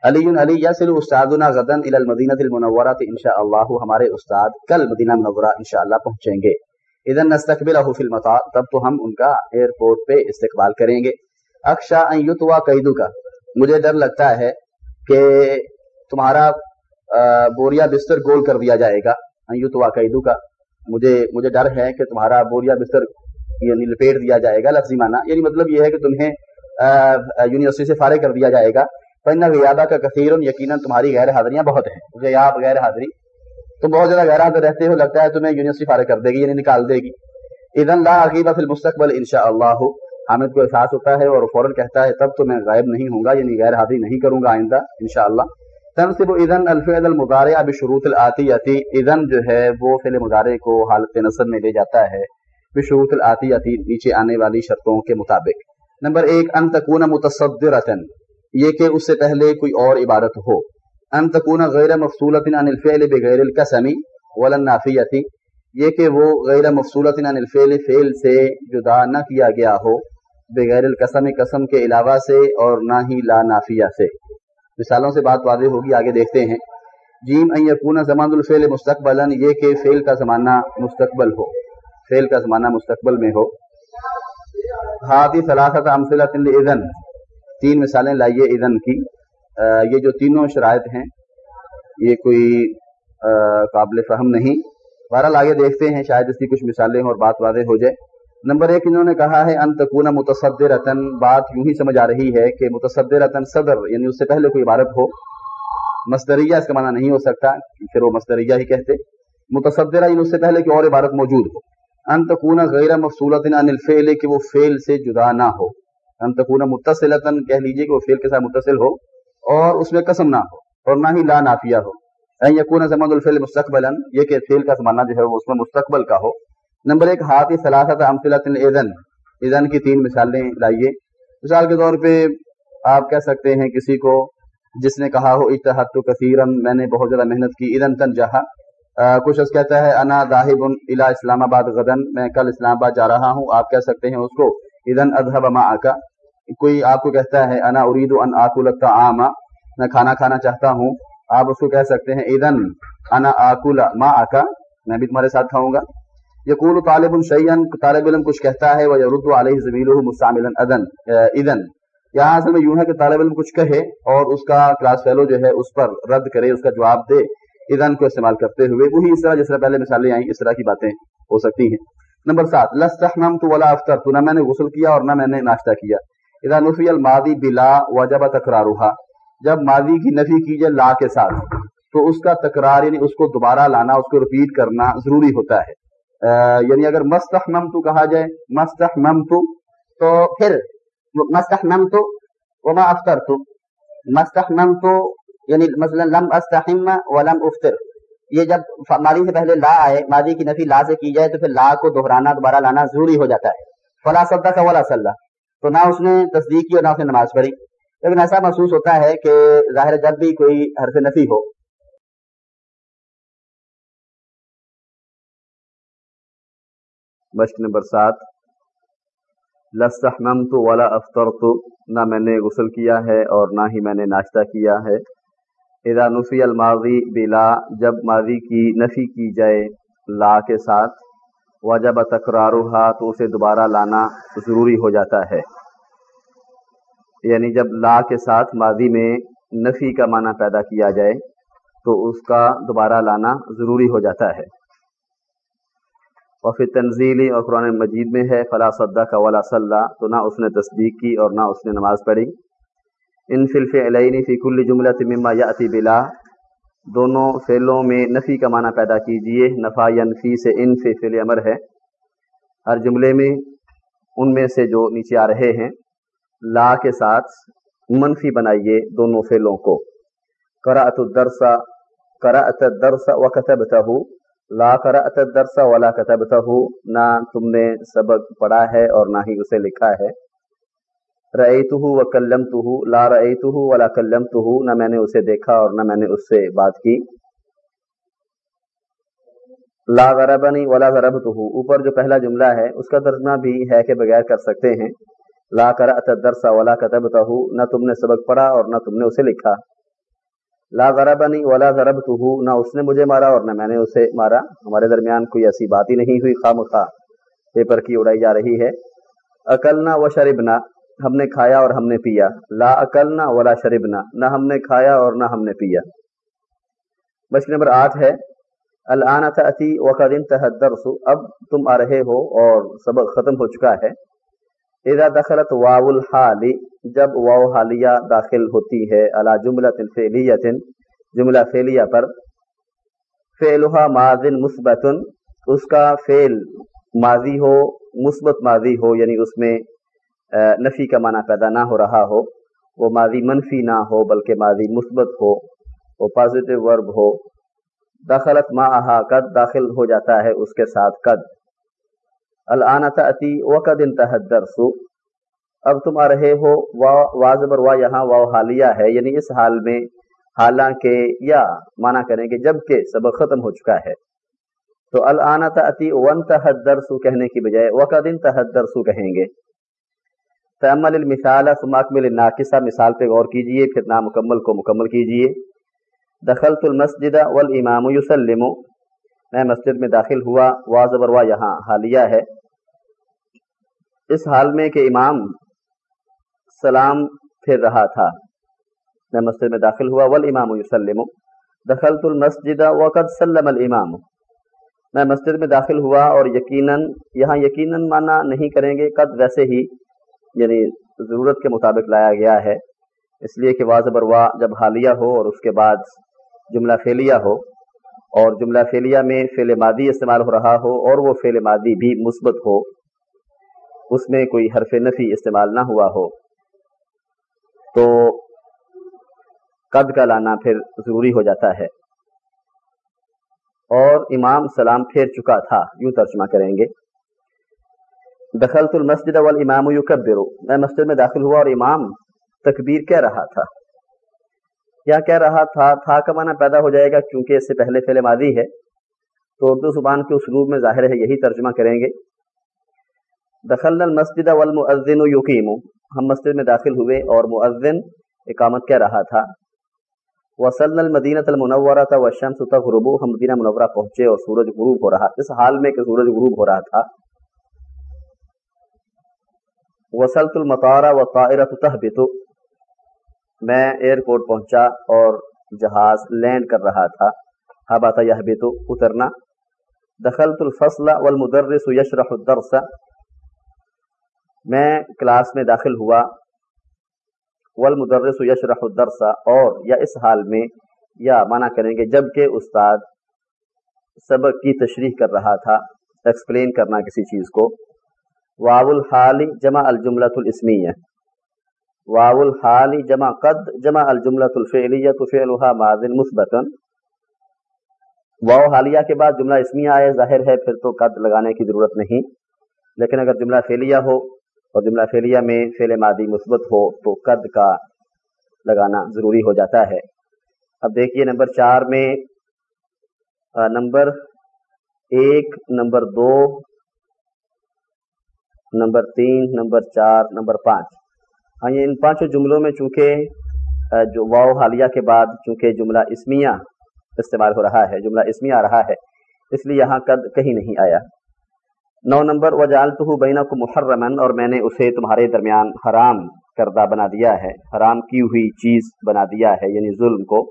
علی علی یاسل استادنا غدن الى المدینہ المنورہ انشاء اللہ ہمارے استاد کل مدینہ منورہ انشاء اللہ پہنچیں گے۔ ادن نستقبل فی المطار، تب تو ہم ان کا ایئرپورٹ پہ استقبال کریں گے۔ اکشا یتوا قیدو کا مجھے ڈر لگتا ہے کہ تمہارا بوریا بستر گول کر دیا جائے گا۔ یتوا قیدو کا مجھے مجھے ڈر ہے کہ تمہارا بوریا بستر یعنی لپیٹ دیا جائے گا، لفظی معنی۔ یعنی مطلب یہ ہے کہ تمہیں یونیورسٹی سے فارغ کر دیا جائے گا۔ پن غیابہ کا کثیر یقیناً تمہاری غیر حاضریاں بہت ہیں۔ غیاب غیر حاضری۔ تم بہت زیادہ غیر حاضر رہتے ہو، لگتا ہے تمہیں یونیورسٹی فارغ کر دے گی یعنی نکال دے گی۔ ادن لا عقیبہ فی المستقبل ان شاء اللہ حامد کو احساس ہوتا ہے اور فوراً کہتا ہے، تب تو میں غائب نہیں ہوں گا یعنی غیر حاضری نہیں کروں گا آئندہ ان شاء اللہ تنصب ادن الفعل المضارع بشروط الاتی ادن جو ہے، وہ فعل مضارع کو حالت نصب میں لے جاتا ہے بشروط الآتی نیچے آنے والی شرطوں کے مطابق۔ نمبر ایک، ان تکون متصدرتن یہ کہ اس سے پہلے کوئی اور عبارت ہو۔ ان تکون غیر مفصولت عن الفعل بغیر القسمی ولن نافیتی یہ کہ وہ غیر مفصولت عن الفعل، فعل سے جدا نہ کیا گیا ہو، بغیر القسم، قسم کے علاوہ سے اور نہ ہی لا نافیہ سے. مثالوں سے بات واضح ہوگی، آگے دیکھتے ہیں. جیم ان یکون زمان الفعل مستقبل یہ کہ فعل کا زمانہ مستقبل ہو، فعل کا زمانہ مستقبل میں ہو. ہاتھی صلاحت امثلۃ اذن تین مثالیں لائیے اذن کی. یہ جو تینوں شرائط ہیں، یہ کوئی قابل فہم نہیں۔ بہرحال آگے دیکھتے ہیں، شاید اس کی کچھ مثالیں اور بات واضح ہو جائے۔ نمبر ایک، انہوں نے کہا ہے انتقون متصدر رتن بات یوں ہی سمجھ آ رہی ہے کہ متصدر رتن صدر یعنی اس سے پہلے کوئی عبارت ہو مستریہ اس کا معنی نہیں ہو سکتا، پھر وہ مستریہ ہی کہتے۔ متصدرہ یعنی اس سے پہلے کوئی اور عبارت موجود ہو۔ انتقون غیر مفصولت عن الفعل، کہ وہ فعل سے جدا نہ ہو۔ انتقون متصلتن کہہ لیجیے کہ وہ فعل کے ساتھ متصل ہو۔ اور اس میں قسم نہ ہو اور نہ ہی لا نافیہ ہو۔ یقون زمان الفعل مستقبل یہ کہ فعل کا زمانہ جو ہے وہ اس میں مستقبل کا ہو۔ نمبر ایک، ہاتھ سلاست امفلت ایزن ایزن کی تین مثالیں لائیے۔ مثال کے طور پہ آپ کہہ سکتے ہیں کسی کو، جس نے کہا ہو اتحاد تو کثیرن میں نے بہت زیادہ محنت کی ادن تن جہاں کچھ اس کہتا ہے، انا داہب الا اسلام آباد غدن، میں کل اسلام آباد جا رہا ہوں۔ آپ کہہ سکتے ہیں اس کو ادن ادہب ما آکا کوئی آپ کو کہتا ہے، انا ارید ان آکل الطعام. میں کھانا کھانا چاہتا ہوں۔ آپ اس کو کہہ سکتے ہیں ادن انا آکل ما آکا میں بھی تمہارے ساتھ کھاؤں گا۔ یقول طالب الشعین طالب علم کچھ کہتا ہے وہ یرد علیہ زبیل مستعمل ادن ادن یہاں اصل میں یوں ہے کہ طالب علم کچھ کہے اور اس کا کلاس فیلو جو ہے، اس پر رد کرے، اس کا جواب دے۔ ادن کو استعمال کرتے ہوئے، وہی اس طرح جس طرح پہلے مثالیں آئیں، اس طرح کی باتیں ہو سکتی ہیں۔ نمبر سات لستحمم تو ولا افطر تو نہ میں نے غسل کیا اور نہ میں نے ناشتہ کیا۔ اذا نفی الماضی بلا وجب تکرارها جب ماضی کی نفی کی جائے لا کے ساتھ، تو اس کا تکرار یعنی اس کو دوبارہ لانا، اس کو رپیٹ کرنا ضروری ہوتا ہے۔ یعنی اگر مستحمم تو کہا جائے مستحمم تو تو پھر مستحمم تو وما افطر تو مستحمم تو یعنی مثلا لم استحم ولم افطر۔ یہ جب ماضی سے پہلے لا آئے، ماضی کی نفی لا سے کی جائے، تو پھر لا کو دہرانا دوبارہ لانا ضروری ہو جاتا ہے۔ فلا صدا کا ولا صلاح تو نہ اس نے تصدیق کی اور نہ اس نے نماز پڑھی۔ لیکن ایسا محسوس ہوتا ہے کہ ظاہر جب بھی کوئی حرف نفی ہو۔ مشق نمبر سات۔ لستحمم تو والا افطر تو نہ میں نے غسل کیا ہے اور نہ ہی میں نے ناشتہ کیا ہے۔ اذا نفی الماضی بلا، جب ماضی کی نفی کی جائے لا کے ساتھ وجب تکرارها، تو اسے دوبارہ لانا ضروری ہو جاتا ہے۔ یعنی جب لا کے ساتھ ماضی میں نفی کا معنی پیدا کیا جائے، تو اس کا دوبارہ لانا ضروری ہو جاتا ہے۔ اور پھر تنزیلی اور قرآن مجید میں ہے، فلا صدہ کا ولا صلاح تو نہ اس نے تصدیق کی اور نہ اس نے نماز پڑھی۔ ان فلف علین فی کل جملہ مما یاتی بلا دونوں فعلوں میں نفی کا معنی پیدا کیجیے نفا یا نفی سے ان سے فعل امر ہے۔ ہر جملے میں ان میں سے جو نیچے آ رہے ہیں، لا کے ساتھ منفی بنائیے دونوں فعلوں کو۔ قرأت الدرس قرأت الدرس وکتبتہ لا قرأت الدرس ولا كتبته۔ نہ تم نے سبق پڑھا ہے اور نہ ہی اسے لکھا ہے۔ رأيته وكلمته، لا رأيته ولا كلمته، نہ میں نے اسے دیکھا اور نہ میں نے اس سے بات کی۔ لا غربنی ولا غربته اوپر جو پہلا جملہ ہے، اس کا ترجمہ بھی ہے کہ بغیر کر سکتے ہیں۔ لا قرأت الدرس ولا كتبته، نہ تم نے سبق پڑھا اور نہ تم نے اسے لکھا۔ لا ضربنی ولا ضربته نہ اس نے مجھے مارا اور نہ میں نے اسے مارا۔ ہمارے درمیان کوئی ایسی بات ہی نہیں ہوئی خواہ مخواہ پیپر کی اڑائی جا رہی ہے۔ اکلنا و شربنا ہم نے کھایا اور ہم نے پیا۔ لا اکلنا ولا شربنا، نہ ہم نے کھایا اور نہ ہم نے پیا۔ مشق نمبر آٹھ ہے الان تأتی وقد انتهى الدرس، اب تم آ رہے ہو اور سبق ختم ہو چکا ہے۔ اذا دخلت واو الحال جب واو حالیہ داخل ہوتی ہے علا جملہ فعلیت جملہ فعلیہ پر فعلها ماض مثبت، اس کا فعل ماضی ہو، مثبت ماضی ہو یعنی اس میں نفی کا معنی پیدا نہ ہو رہا ہو، وہ ماضی منفی نہ ہو بلکہ ماضی مثبت ہو، وہ پازیٹو ورب ہو۔ دخلت ما قد داخل ہو جاتا ہے اس کے ساتھ قد۔ الان تأتی وقد انتہت الدرس۔ اب تم آ رہے ہو، وا زبر وا یہاں وا حالیہ ہے یعنی اس حال میں، حالانکہ، یا مانا کریں کہ جبکہ سبق ختم ہو چکا ہے۔ تو الان تأتی وانتہت الدرس کہنے کی بجائے وقد انتہت الدرس کہیں گے۔ تمل المثال سماکمل ناقصہ مثال پہ غور کیجیے، پھر نامکمل کو مکمل کیجیے۔ دخلت المسجد والامام یسلم، میں مسجد میں داخل ہوا واضح بروا یہاں حالیہ ہے۔ اس حال میں کہ امام سلام پھر رہا تھا، میں مسجد میں داخل ہوا، والامام یسلم۔ دخلت المسجد وقد سلم الامام۔ میں مسجد میں داخل ہوا اور یقیناً، یہاں یقیناً مانا نہیں کریں گے، قد ویسے ہی یعنی ضرورت کے مطابق لایا گیا ہے، اس لیے کہ واضح بروا جب حالیہ ہو اور اس کے بعد جملہ فعلیہ ہو اور جملہ فعلیہ میں فعل مادی استعمال ہو رہا ہو اور وہ فعل مادی بھی مثبت ہو، اس میں کوئی حرف نفی استعمال نہ ہوا ہو، تو قد کا لانا پھر ضروری ہو جاتا ہے۔ اور امام سلام پھیر چکا تھا، یوں ترجمہ کریں گے۔ دخلت المسجد والامام یکبر۔ میں مسجد میں داخل ہوا اور امام تکبیر کہہ رہا تھا۔ کیا کہہ رہا تھا تھا کا معنی پیدا ہو جائے گا کیونکہ اس سے پہلے فعل ماضی ہے۔ تو اردو زبان کے اسلوب میں ظاہر ہے، یہی ترجمہ کریں گے۔ دخل المسجد والمؤذن یقیم۔ ہم مسجد میں داخل ہوئے اور مؤذن اقامت کہہ رہا تھا۔ وصل المدینہ المنورہ تھا وشمس تغرب۔ ہم مدینہ منورہ پہنچے اور سورج غروب ہو رہا۔ اس حال میں کہ سورج غروب ہو رہا تھا۔ وسلط المطارہ و طائرت میں ایئرپورٹ پہنچا اور جہاز لینڈ کر رہا تھا. ہبا یہ اترنا. دخلت الفصل والمدرس یشرح الدرس. میں کلاس میں داخل ہوا. والمدرس یشرح الدرس. اور یا اس حال میں، یا منع کریں گے، جبکہ استاد سبق کی تشریح کر رہا تھا. ایکسپلین کرنا کسی چیز کو. واو الحال جمع الجملۃ الاسمیہ۔ واو الحال جمع قد جمع الجملۃ الفعلیہ فعلها ماض مثبتا۔ واو حالیہ کے بعد جملہ اسمیہ آئے، ظاہر ہے پھر تو قد لگانے کی ضرورت نہیں۔ لیکن اگر جملہ فعلیہ ہو اور جملہ فعلیہ میں فعل مادی مثبت ہو تو قد کا لگانا ضروری ہو جاتا ہے۔ اب دیکھیے نمبر چار میں نمبر ایک، نمبر دو نمبر تین، نمبر چار، نمبر پانچ۔ ہاں یہ ان پانچوں جملوں میں چونکہ جو واؤ حالیہ کے بعد چونکہ جملہ اسمیہ استعمال ہو رہا ہے، جملہ اسمیہ آ رہا ہے، اس لیے یہاں قد کہیں نہیں آیا۔ نو نمبر وجالتہ بینا کو محرمن اور میں نے اسے تمہارے درمیان حرام کردہ بنا دیا ہے، حرام کی ہوئی چیز بنا دیا ہے یعنی ظلم کو۔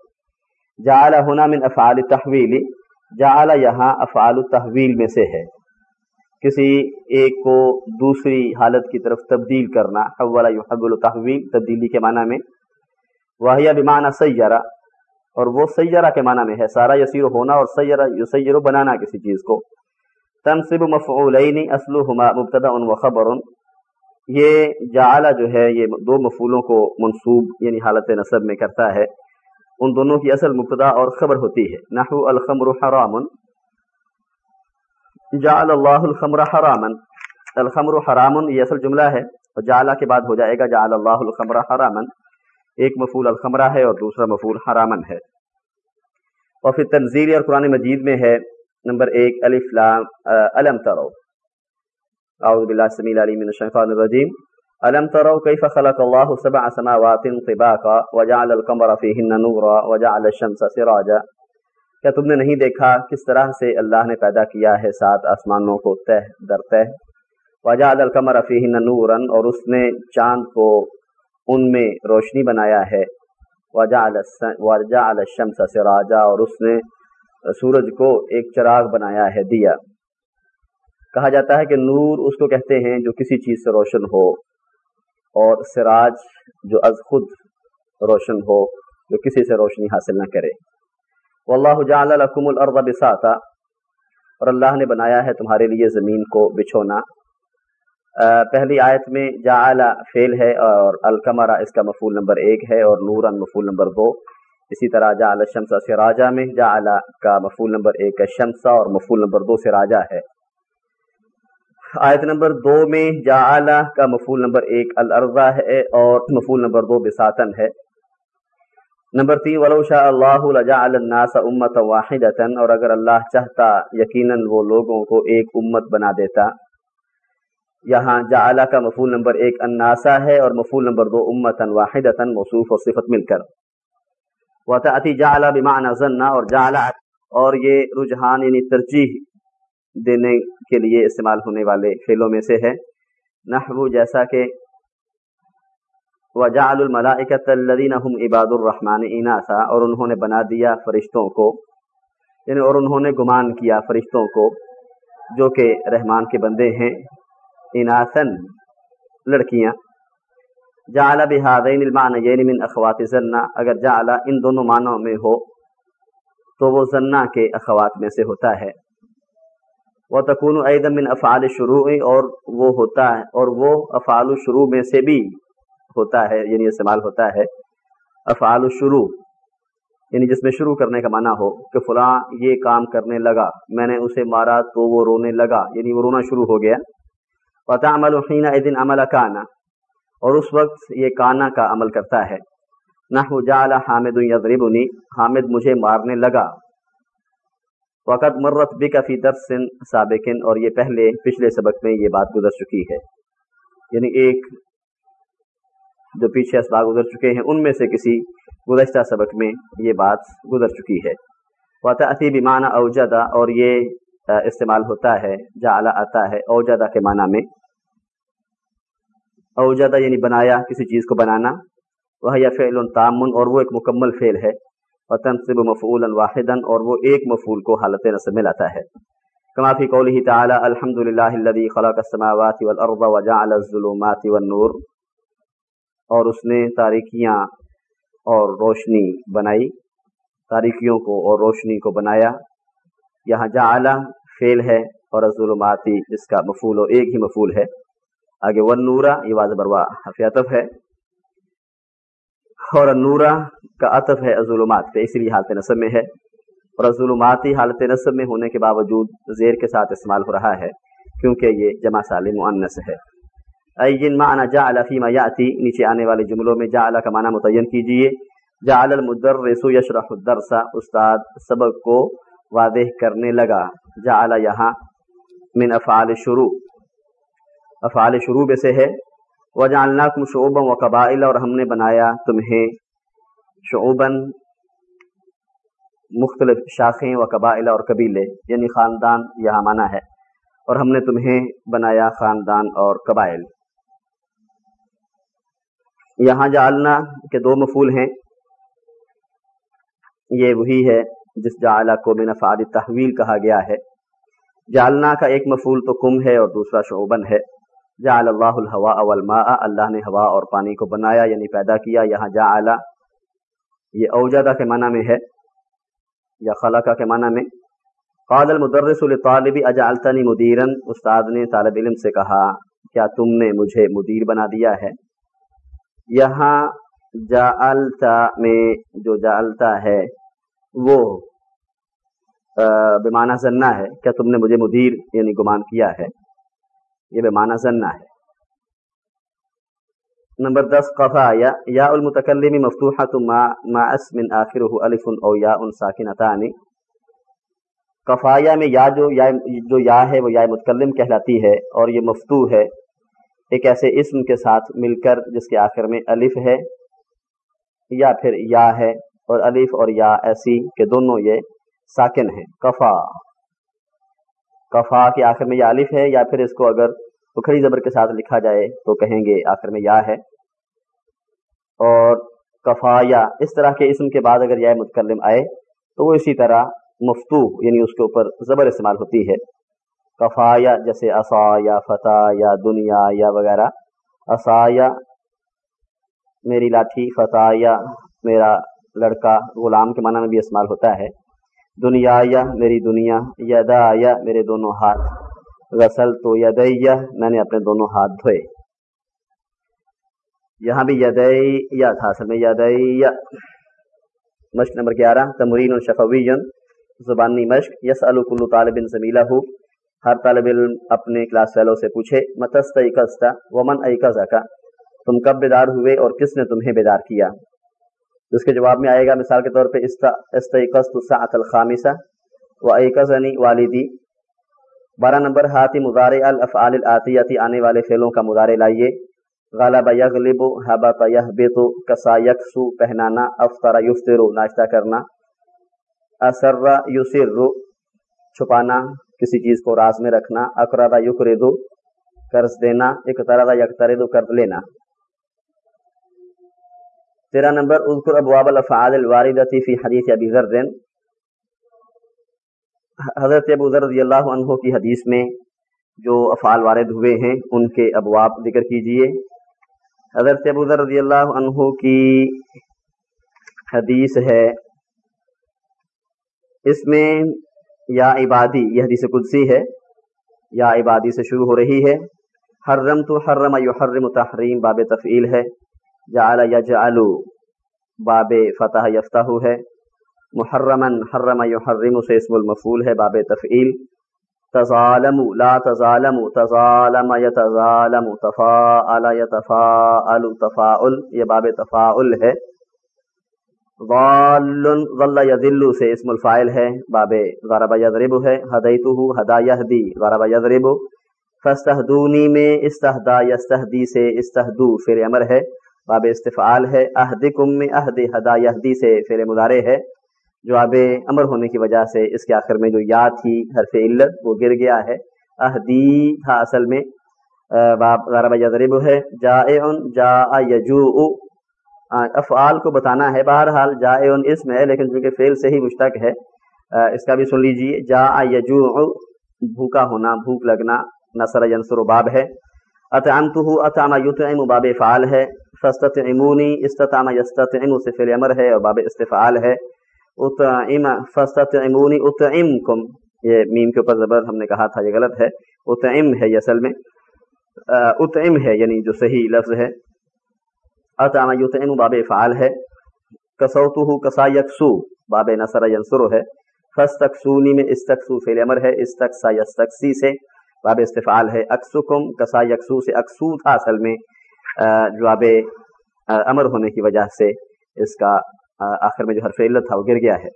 جعل ہونا من افعال تحویل جعل یہاں افعال تحویل میں سے ہے۔ کسی ایک کو دوسری حالت کی طرف تبدیل کرنا حول یحب التحویل تبدیلی کے معنی میں۔ واحیہ بمعنی سیارہ، اور وہ سیارہ کے معنی میں ہے۔ سارا یسیر ہونا اور سیارہ یسیر بنانا کسی چیز کو۔ تنصب مفعولین اصلهما مبتدا و خبر۔ یہ جعل جو ہے، یہ دو مفعولوں کو منصوب یعنی حالت نصب میں کرتا ہے۔ ان دونوں کی اصل مبتدا اور خبر ہوتی ہے۔ نحو الخمر حرام۔ جعل اللہ الخمر حراما۔ الخمر حرام، یہ اصل جملہ ہے۔ اور جعلہ کے بعد ہو جائے گا جعل اللہ الخمر حراما۔ ایک مفول الخمرہ ہے اور دوسرا مفول حرامن ہے۔ اور پھر تنزیل اور قرآن مجید میں ہے نمبر ایک، الف لام علم ترو۔ اعوذ باللہ السمیع العلیم من الشیطان الرجیم۔ علم ترو کیف خلق اللہ سبع سماوات طباقا وجعل القمر فیہن نورا وجعل الشمس سراجا۔ کیا تم نے نہیں دیکھا کس طرح سے اللہ نے پیدا کیا ہے سات آسمانوں کو تہ در تہ؟ وجاد القمر فیہ نورن اور اس نے چاند کو ان میں روشنی بنایا ہے۔ وجا الشمس سراجا اور اس نے سورج کو ایک چراغ بنایا ہے دیا۔ کہا جاتا ہے کہ نور اس کو کہتے ہیں جو کسی چیز سے روشن ہو اور سراج جو از خود روشن ہو، جو کسی سے روشنی حاصل نہ کرے۔ واللہ جعل لکم الارض بساطا۔ اور اللہ نے بنایا ہے تمہارے لیے زمین کو بچھونا۔ پہلی آیت میں جعل فعل ہے اور القمرہ اس کا مفول نمبر ایک ہے اور نورن مفول نمبر دو۔ اسی طرح جعل الشمس سراجا میں جعل کا مفول نمبر ایک ہے شمسا اور مفول نمبر دو سراجا ہے۔ آیت نمبر دو میں جعل کا مفول نمبر ایک الارض ہے اور مفول نمبر دو بساتن ہے۔ نمبر تین، ولو شاء اللہ لجعل الناس امت واحد اور اگر اللہ چاہتا، یقیناً وہ لوگوں کو ایک امت بنا دیتا۔ یہاں جعلا کا مفول نمبر ایک اناسا ہے، اور مفول نمبر دو امتن واحد موصوف اور صفت مل کر۔ وطاطی جعلا بمعنى ظن، اور جعلا اور یہ رجحان یعنی ترجیح دینے کے لیے استعمال ہونے والے فعلوں میں سے ہے۔ نحو جیسا کہ وجعل الملائکۃ الذین هم عباد الرحمن اناسا، اور انہوں نے بنا دیا فرشتوں کو یعنی اور انہوں نے گمان کیا فرشتوں کو، جو کہ رحمان کے بندے ہیں اناسن لڑکیاں۔ جعل بهذین المعنیین من اخوات زنا، اگر جعل ان دونوں معنوں میں ہو، تو وہ زنا کے اخوات میں سے ہوتا ہے۔ وہ تکون ایدم من افعال شروع اور وہ ہوتا ہے، اور وہ افعال شروع میں سے بھی ہوتا ہے یعنی استعمال ہوتا ہے، افعال شروع یعنی جس میں شروع کرنے کا معنی ہو کہ فلاں یہ کام کرنے لگا، میں نے اسے مارا تو وہ رونے لگا یعنی وہ رونا شروع ہو گیا۔ پتہ عمل حین دن عمل کانا اور اس وقت یہ کانا کا عمل کرتا ہے۔ نہ جعل حامد یضربنی حامد مجھے مارنے لگا۔ وقت مرت بک فی درس سابقن اور یہ پہلے پچھلے سبق میں یہ بات گزر چکی ہے۔ یعنی ایک جو پیچھے اسباق گزر چکے ہیں، ان میں سے کسی گزشتہ سبق میں یہ بات گزر چکی ہے۔ وطعتی بیمانہ اوجدہ اور یہ استعمال ہوتا ہے جا آتا ہے اوجدہ کے معنی میں۔ اوجدہ یعنی بنایا، کسی چیز کو بنانا۔ وہ یا فعل تامن اور وہ ایک مکمل فعل ہے۔ وتنصب مفعولا واحدا، اور وہ ایک مفعول کو حالت نصب میں لاتا ہے۔ کما فی قوله الحمد للہ الذي خلق السماوات والارض وجعل الظلمات والنور۔ اور اس نے تاریکیاں اور روشنی بنائی، تاریکیوں کو اور روشنی کو بنایا۔ یہاں جعل فعل ہے اور الظلماتی اس کا مفعول اور ایک ہی مفعول ہے۔ آگے والنورا یہ واضح بروا حفیاتف ہے۔ اور نورا کا عطف ہے ظلمات پہ، اسی لیے حالت نصب میں ہے۔ اور ظلماتی حالت نصب میں ہونے کے باوجود زیر کے ساتھ استعمال ہو رہا ہے، کیونکہ یہ جمع سالم معنس ہے۔ این معنی جعل فیما یاتی نیچے آنے والے جملوں میں جعل کا معنی متعین کیجیے. جعل المدرس یشرح الدرس. استاد سبق کو واضح کرنے لگا. جعل یہاں من افعال شروع. افعال شروع میں سے ہے. وجعلناکم شعوبا و قبائل اور ہم نے بنایا تمہیں شعوباً مختلف شاخیں و قبائل اور قبیلے. یعنی خاندان یہاں مانا ہے. اور ہم نے تمہیں بنایا خاندان اور قبائل. یہاں جعلنا کے دو مفول ہیں۔ یہ وہی ہے جس جعلہ کو بن فعال تحویل کہا گیا ہے۔ جالنا کا ایک مفول تو کم ہے اور دوسرا شعوبن ہے۔ جعل اللہ الحوا والماء، اللہ نے ہوا اور پانی کو بنایا یعنی پیدا کیا۔ یہاں جعل یہ اوجدہ کے معنی میں ہے۔ یا خلقہ کے معنی میں۔ قال المدرس لطالب اجعلتنی مدیرن استاد نے طالب علم سے کہا، کیا تم نے مجھے مدیر بنا دیا ہے؟ یہاں جعلتا میں جو جعلتا ہے، وہ بمانہ زنہ ہے۔ کیا تم نے مجھے مدیر یعنی گمان کیا ہے؟ یہ بے معنی زنہ ہے۔ نمبر دس، قفا، یا یا المتکلم مفتوحة ما ما اسم آخره الف او یا ساکنتان قفایا میں یا جو یا جو یا ہے، وہ یا متکلم کہلاتی ہے اور یہ مفتوح ہے۔ ایک ایسے اسم کے ساتھ مل کر جس کے آخر میں الف ہے یا پھر یا ہے اور الف اور یا ایسی کہ دونوں یہ ساکن ہیں۔ کفا۔ کفا کے آخر میں یا الف ہے یا پھر اس کو اگر کھڑی زبر کے ساتھ لکھا جائے تو کہیں گے آخر میں یا ہے۔ اور کفا یا اس طرح کے اسم کے بعد اگر یا متکلم آئے تو وہ اسی طرح مفتو یعنی اس کے اوپر زبر استعمال ہوتی ہے۔ کفا یا جیسے اصا یا فتح یا دنیا یا وغیرہ۔ اصا یا میری لاٹھی فتح یا میرا لڑکا غلام کے معنی میں بھی استعمال ہوتا ہے۔ دنیا یا میری دنیا یدا یا میرے دونوں ہاتھ۔ غسل تو یدیہ، میں نے اپنے دونوں ہاتھ دھوئے۔ یہاں بھی یدیہ تھا اصل میں، یدیہ۔ مشق نمبر گیارہ، تمرین الشفوی زبانی مشق یس الکل طالب زمیلہ۔ ہو ہر طالب علم اپنے کلاس فیلو سے پوچھے متست ایکستا ومن ایکزا کا تم کب بیدار ہوئے اور کس نے تمہیں بیدار کیا؟ اس کے جواب میں آئے گا مثال کے طور پہ استعقست ساعت الخامسہ و ایکزنی والدی. بارہ نمبر ہاتھی مدار الافعال العطیتی آنے والے فعلوں کا مدارے لائیے۔ غالب یغلب حبت یحبت کسا یکسو، پہنانا افطر یفتر، ناشتہ کرنا۔ اسر یسر، چھپانا۔ کسی چیز کو راز میں رکھنا اقرا یقرد قرض دینا ایک طرح قرض لینا۔ تیرہ نمبر، اذکر ابواب الافعال الواردتی فی حدیث ابی ذر حضرت ابو ذر رضی اللہ عنہ کی حدیث میں جو افعال وارد ہوئے ہیں، ان کے ابواب ذکر کیجیے۔ حضرت ابو ذر رضی اللہ عنہ کی حدیث ہے۔ اس میں یا عبادی، یہ حدیث قدسی ہے، یا عبادی سے شروع ہو رہی ہے۔ حرم تو حرم یحرم تحریم، باب تفعیل ہے۔ جعل یجعلو باب فتح یفتح ہے۔ محرمن حرم یحرم سے اسم المفول ہے، باب تفعیل۔ تظالم لا تظالم تظالم یتظالم تفاعل یتفاعل تفاعل یہ باب تفاعل ہے۔ ضال یذل سے اسم الفائل ہے، باب ضرب یضرب ہے، ہدیتہ، ہدا یہدی ضرب یضرب. فاستہدونی میں استہدا یستہدی سے استہدو فعل امر ہے، باب استفعال ہے، اہدکم میں اہد، ہدا یہدی سے فعل مضارع ہے. جو آب امر ہونے کی وجہ سے اس کے آخر میں جو یا تھی، حرف علت وہ گر گیا ہے. اہدی تھا اصل میں باب غرب یضرب ہے جا جا یجو افعال کو بتانا ہے۔ بہرحال جا اس میں ہے، لیکن چونکہ فعل سے ہی مشتق ہے اس کا بھی سن لیجیے۔ جا یجو بھوکا ہونا، بھوک لگنا، نصر ینصر و باب ہے۔ اطعمتہ، اطعم یطعم، باب فعال ہے۔ فاستطعمونی، استطعم یستطعم سے فعل امر ہے اور باب استفعال ہے۔ اتعم فاستطعمونی اتعمکم یہ میم کے اوپر زبر ہم نے کہا تھا، یہ غلط ہے۔ اتعم ہے یہ اصل میں اتعم ہے یعنی جو صحیح لفظ ہے۔ اطعم یطعم باب فعال ہے۔ کسوتہ کسا یکسو باب نصر ینصر ہے۔ فاستکسونی میں استکسو فعل امر ہے، استکسا یستکسی سے باب استفعال ہے۔ اکسکم کسا یکسو سے اکسو تھا اصل میں جو باب امر ہونے کی وجہ سے اس کا آخر میں جو حرف علت تھا وہ گر گیا ہے۔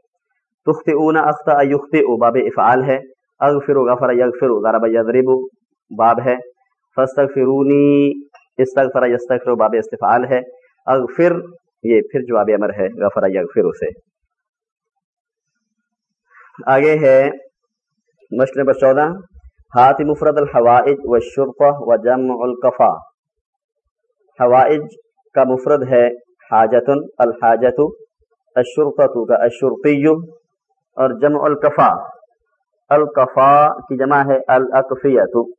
تخت اونا اختہ یخت او باب افعال ہے۔ اغفر و غفر یغفر ضرب یضرب باب ہے۔ فاستغفرونی استغفر یستغفر باب استفعال ہے۔ اغفر، یہ پھر جواب امر ہے، غفر یغفر سے آگے ہے مشق نمبر چودہ۔ ہاتھ مفرد الحوائج و شرقہ و جمع القفا۔ حوائج کا مفرد ہے حاجت الحاجت اشرقت کا اشرقی اور جمع القفا۔ القفا کی جمع ہے الاقفیت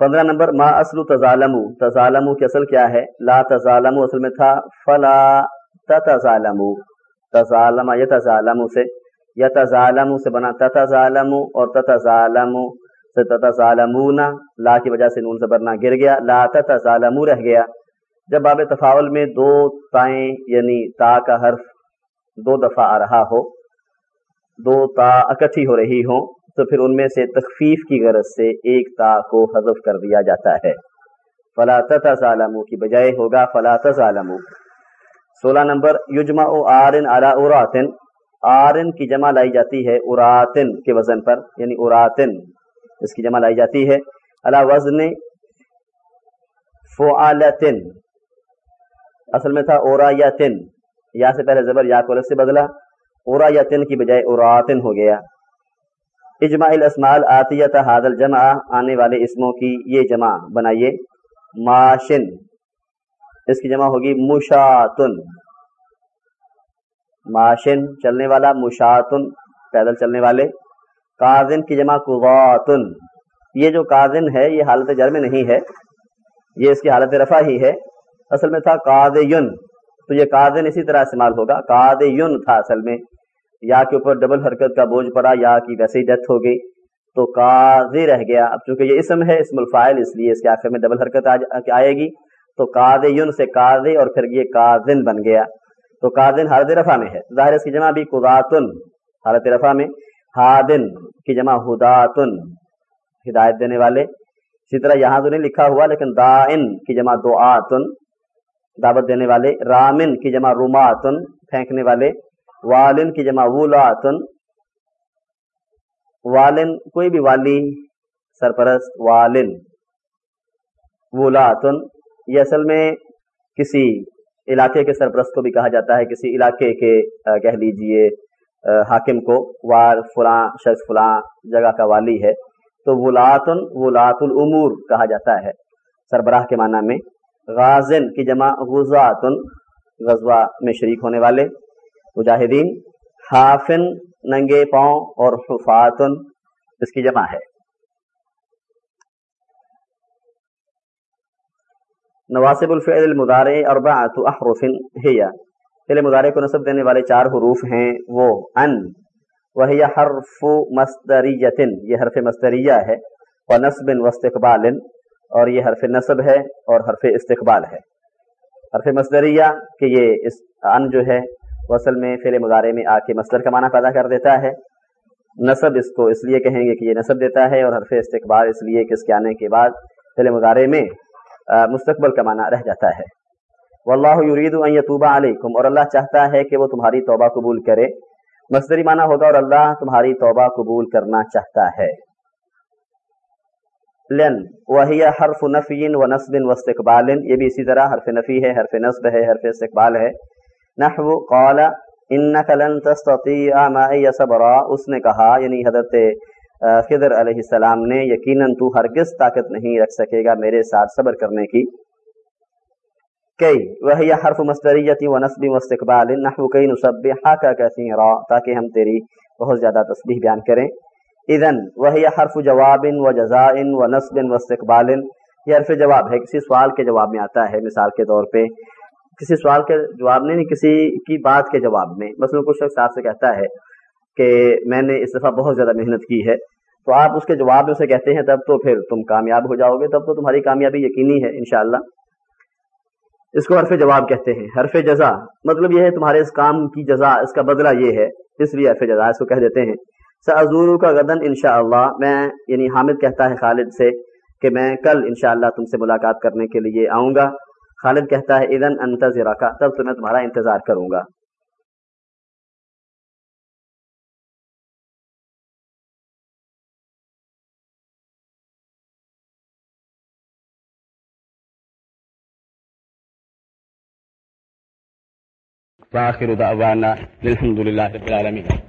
پندرہ نمبر، ما اصل تظالم تظالم کی اصل کیا ہے؟ لا تظالم اصل میں تھا، فلا تتظالم تظالم یتظالم سے یتظالم سے بنا تتظالم اور تتظالم سے تتظالمون لا کی وجہ سے نون سے برنا گر گیا، لا تتظالم رہ گیا۔ جب باب تفاول میں دو تائیں یعنی تا کا حرف دو دفعہ آ رہا ہو، دو تا اکٹھی ہو رہی ہوں تو پھر ان میں سے تخفیف کی غرض سے ایک تا کو حذف کر دیا جاتا ہے۔ فلا ظالم کی بجائے ہوگا فلا ظالم سولہ نمبر یجما او آرن اعلیٰ اراتن۔ آرن کی جمع لائی جاتی ہے اراتن کے وزن پر یعنی اراتن۔ اس کی جمع لائی جاتی ہے۔ اللہ وزن فعالتن اصل میں تھا اورا یا تن یا سے پہلے زبر یا کو سے بدلا۔ اورا یا تن کی بجائے اوراتن ہو گیا۔ اجماع الاسمال آتیت حاد الجمع آنے والے اسموں کی یہ جمع بنائیے۔ ماشن اس کی جمع ہوگی مشاتن۔ ماشن چلنے والا مشاتن، پیدل چلنے والے۔ کازن کی جمع قواتن۔ یہ جو کازن ہے، یہ حالت جر میں نہیں ہے۔ یہ اس کی حالت رفع ہی ہے۔ اصل میں تھا کاد یون تو یہ کادن اسی طرح استعمال ہوگا۔ کاد تھا اصل میں۔ یا کے اوپر ڈبل حرکت کا بوجھ پڑا، یا کی ویسے ہی ڈیتھ ہو گئی، تو قاضی رہ گیا۔ اب چونکہ یہ اسم ہے، اسم الفائل اس لیے اس کے آخر میں ڈبل حرکت آئے گی۔ تو کاد یون سے قاضی اور پھر یہ کاذن بن گیا۔ تو کاذن حالت رفع میں ہے۔ ظاہر اس کی جمع بھی قداتن حالت رفع میں۔ ہادن کی جمع ہداتن ہدایت دینے والے۔ اسی طرح یہاں تو نہیں لکھا ہوا، لیکن دائن کی جمع دعاتن، دعوت دینے والے۔ رامن کی جمع روماتن پھینکنے والے۔ والن کی جمع ولاتن والن کوئی بھی والی، سرپرست والن ولاتن یہ اصل میں کسی علاقے کے سرپرست کو بھی کہا جاتا ہے، کسی علاقے کے کہہ لیجیے حاکم کو وال فلاں، شخص فلاں جگہ کا والی ہے تو ولاتن ولات العمور کہا جاتا ہے، سربراہ کے معنی میں۔ غازن کی جمع غزاتن غزوہ میں شریک ہونے والے۔ مجاہدین، حافن، ننگے پاؤں اور حفاتن اس کی جمع ہے۔ نواسب الفعل المدارع اربعۃ احرف ہی۔ فعل مدارع کو نصب دینے والے چار حروف ہیں وہ ان، وہی حرف مصدریت یہ حرف مصدریہ ہے اور نصب و استقبال۔ اور یہ حرف نصب ہے اور حرف استقبال ہے۔ حرف مصدریہ کہ یہ اس ان جو ہے وہ اصل میں، فعل مدارے میں آ کے مصدر کا معنی پیدا کر دیتا ہے۔ نصب اس کو اس لیے کہیں گے کہ یہ نصب دیتا ہے اور حرف استقبال اس لیے کہ اس کے آنے کے بعد فعل مدارے میں مستقبل کا معنی رہ جاتا ہے۔ واللہ یرید ان یتوب علیکم، اور اللہ چاہتا ہے کہ وہ تمہاری توبہ قبول کرے۔ مصدری معنی ہوگا اور اللہ تمہاری توبہ قبول کرنا چاہتا ہے۔ لن، وہی حرف نفی و نصب و استقبال۔ یہ بھی اسی طرح حرف نفی ہے، حرف نصب ہے، حرف استقبال ہے۔ نحو قال انک لن تستطیع معی صبرا. اس نے کہا یعنی حضرت خضر علیہ السلام نے یقیناً تو ہرگز طاقت نہیں رکھ سکے گا میرے ساتھ صبر کرنے کی۔ کئی، وہی حرف مستریتی و نصب و استقبال نحو کئی نصبحاک کثیرا، تاکہ ہم تیری بہت زیادہ تسبیح بیان کریں۔ اذن، وہی حرف جواب و جزاء و نصب و استقبال یہ حرف جواب ہے، کسی سوال کے جواب میں آتا ہے، مثال کے طور پہ کسی سوال کے جواب میں نہیں، کسی کی بات کے جواب میں۔ مثلا کچھ شخص آپ سے کہتا ہے کہ میں نے اس دفعہ بہت زیادہ محنت کی ہے، تو آپ اس کے جواب میں اسے کہتے ہیں، تب تو پھر تم کامیاب ہو جاؤ گے، تب تو تمہاری کامیابی یقینی ہے انشاءاللہ۔ اس کو حرف جواب کہتے ہیں، حرف جزا۔ مطلب یہ ہے تمہارے اس کام کی جزا، اس کا بدلہ یہ ہے، اس لیے حرف جزا اس کو کہہ دیتے ہیں۔ سعزور کا غدن انشاءاللہ، میں یعنی حامد کہتا ہے خالد سے کہ میں کل انشاءاللہ تم سے ملاقات کرنے کے لیے آؤں گا۔ خالد کہتا ہے ادن انتظر کا تب تو میں تمہارا انتظار کروں گا۔ واخر دعوانا الحمد لله رب العالمين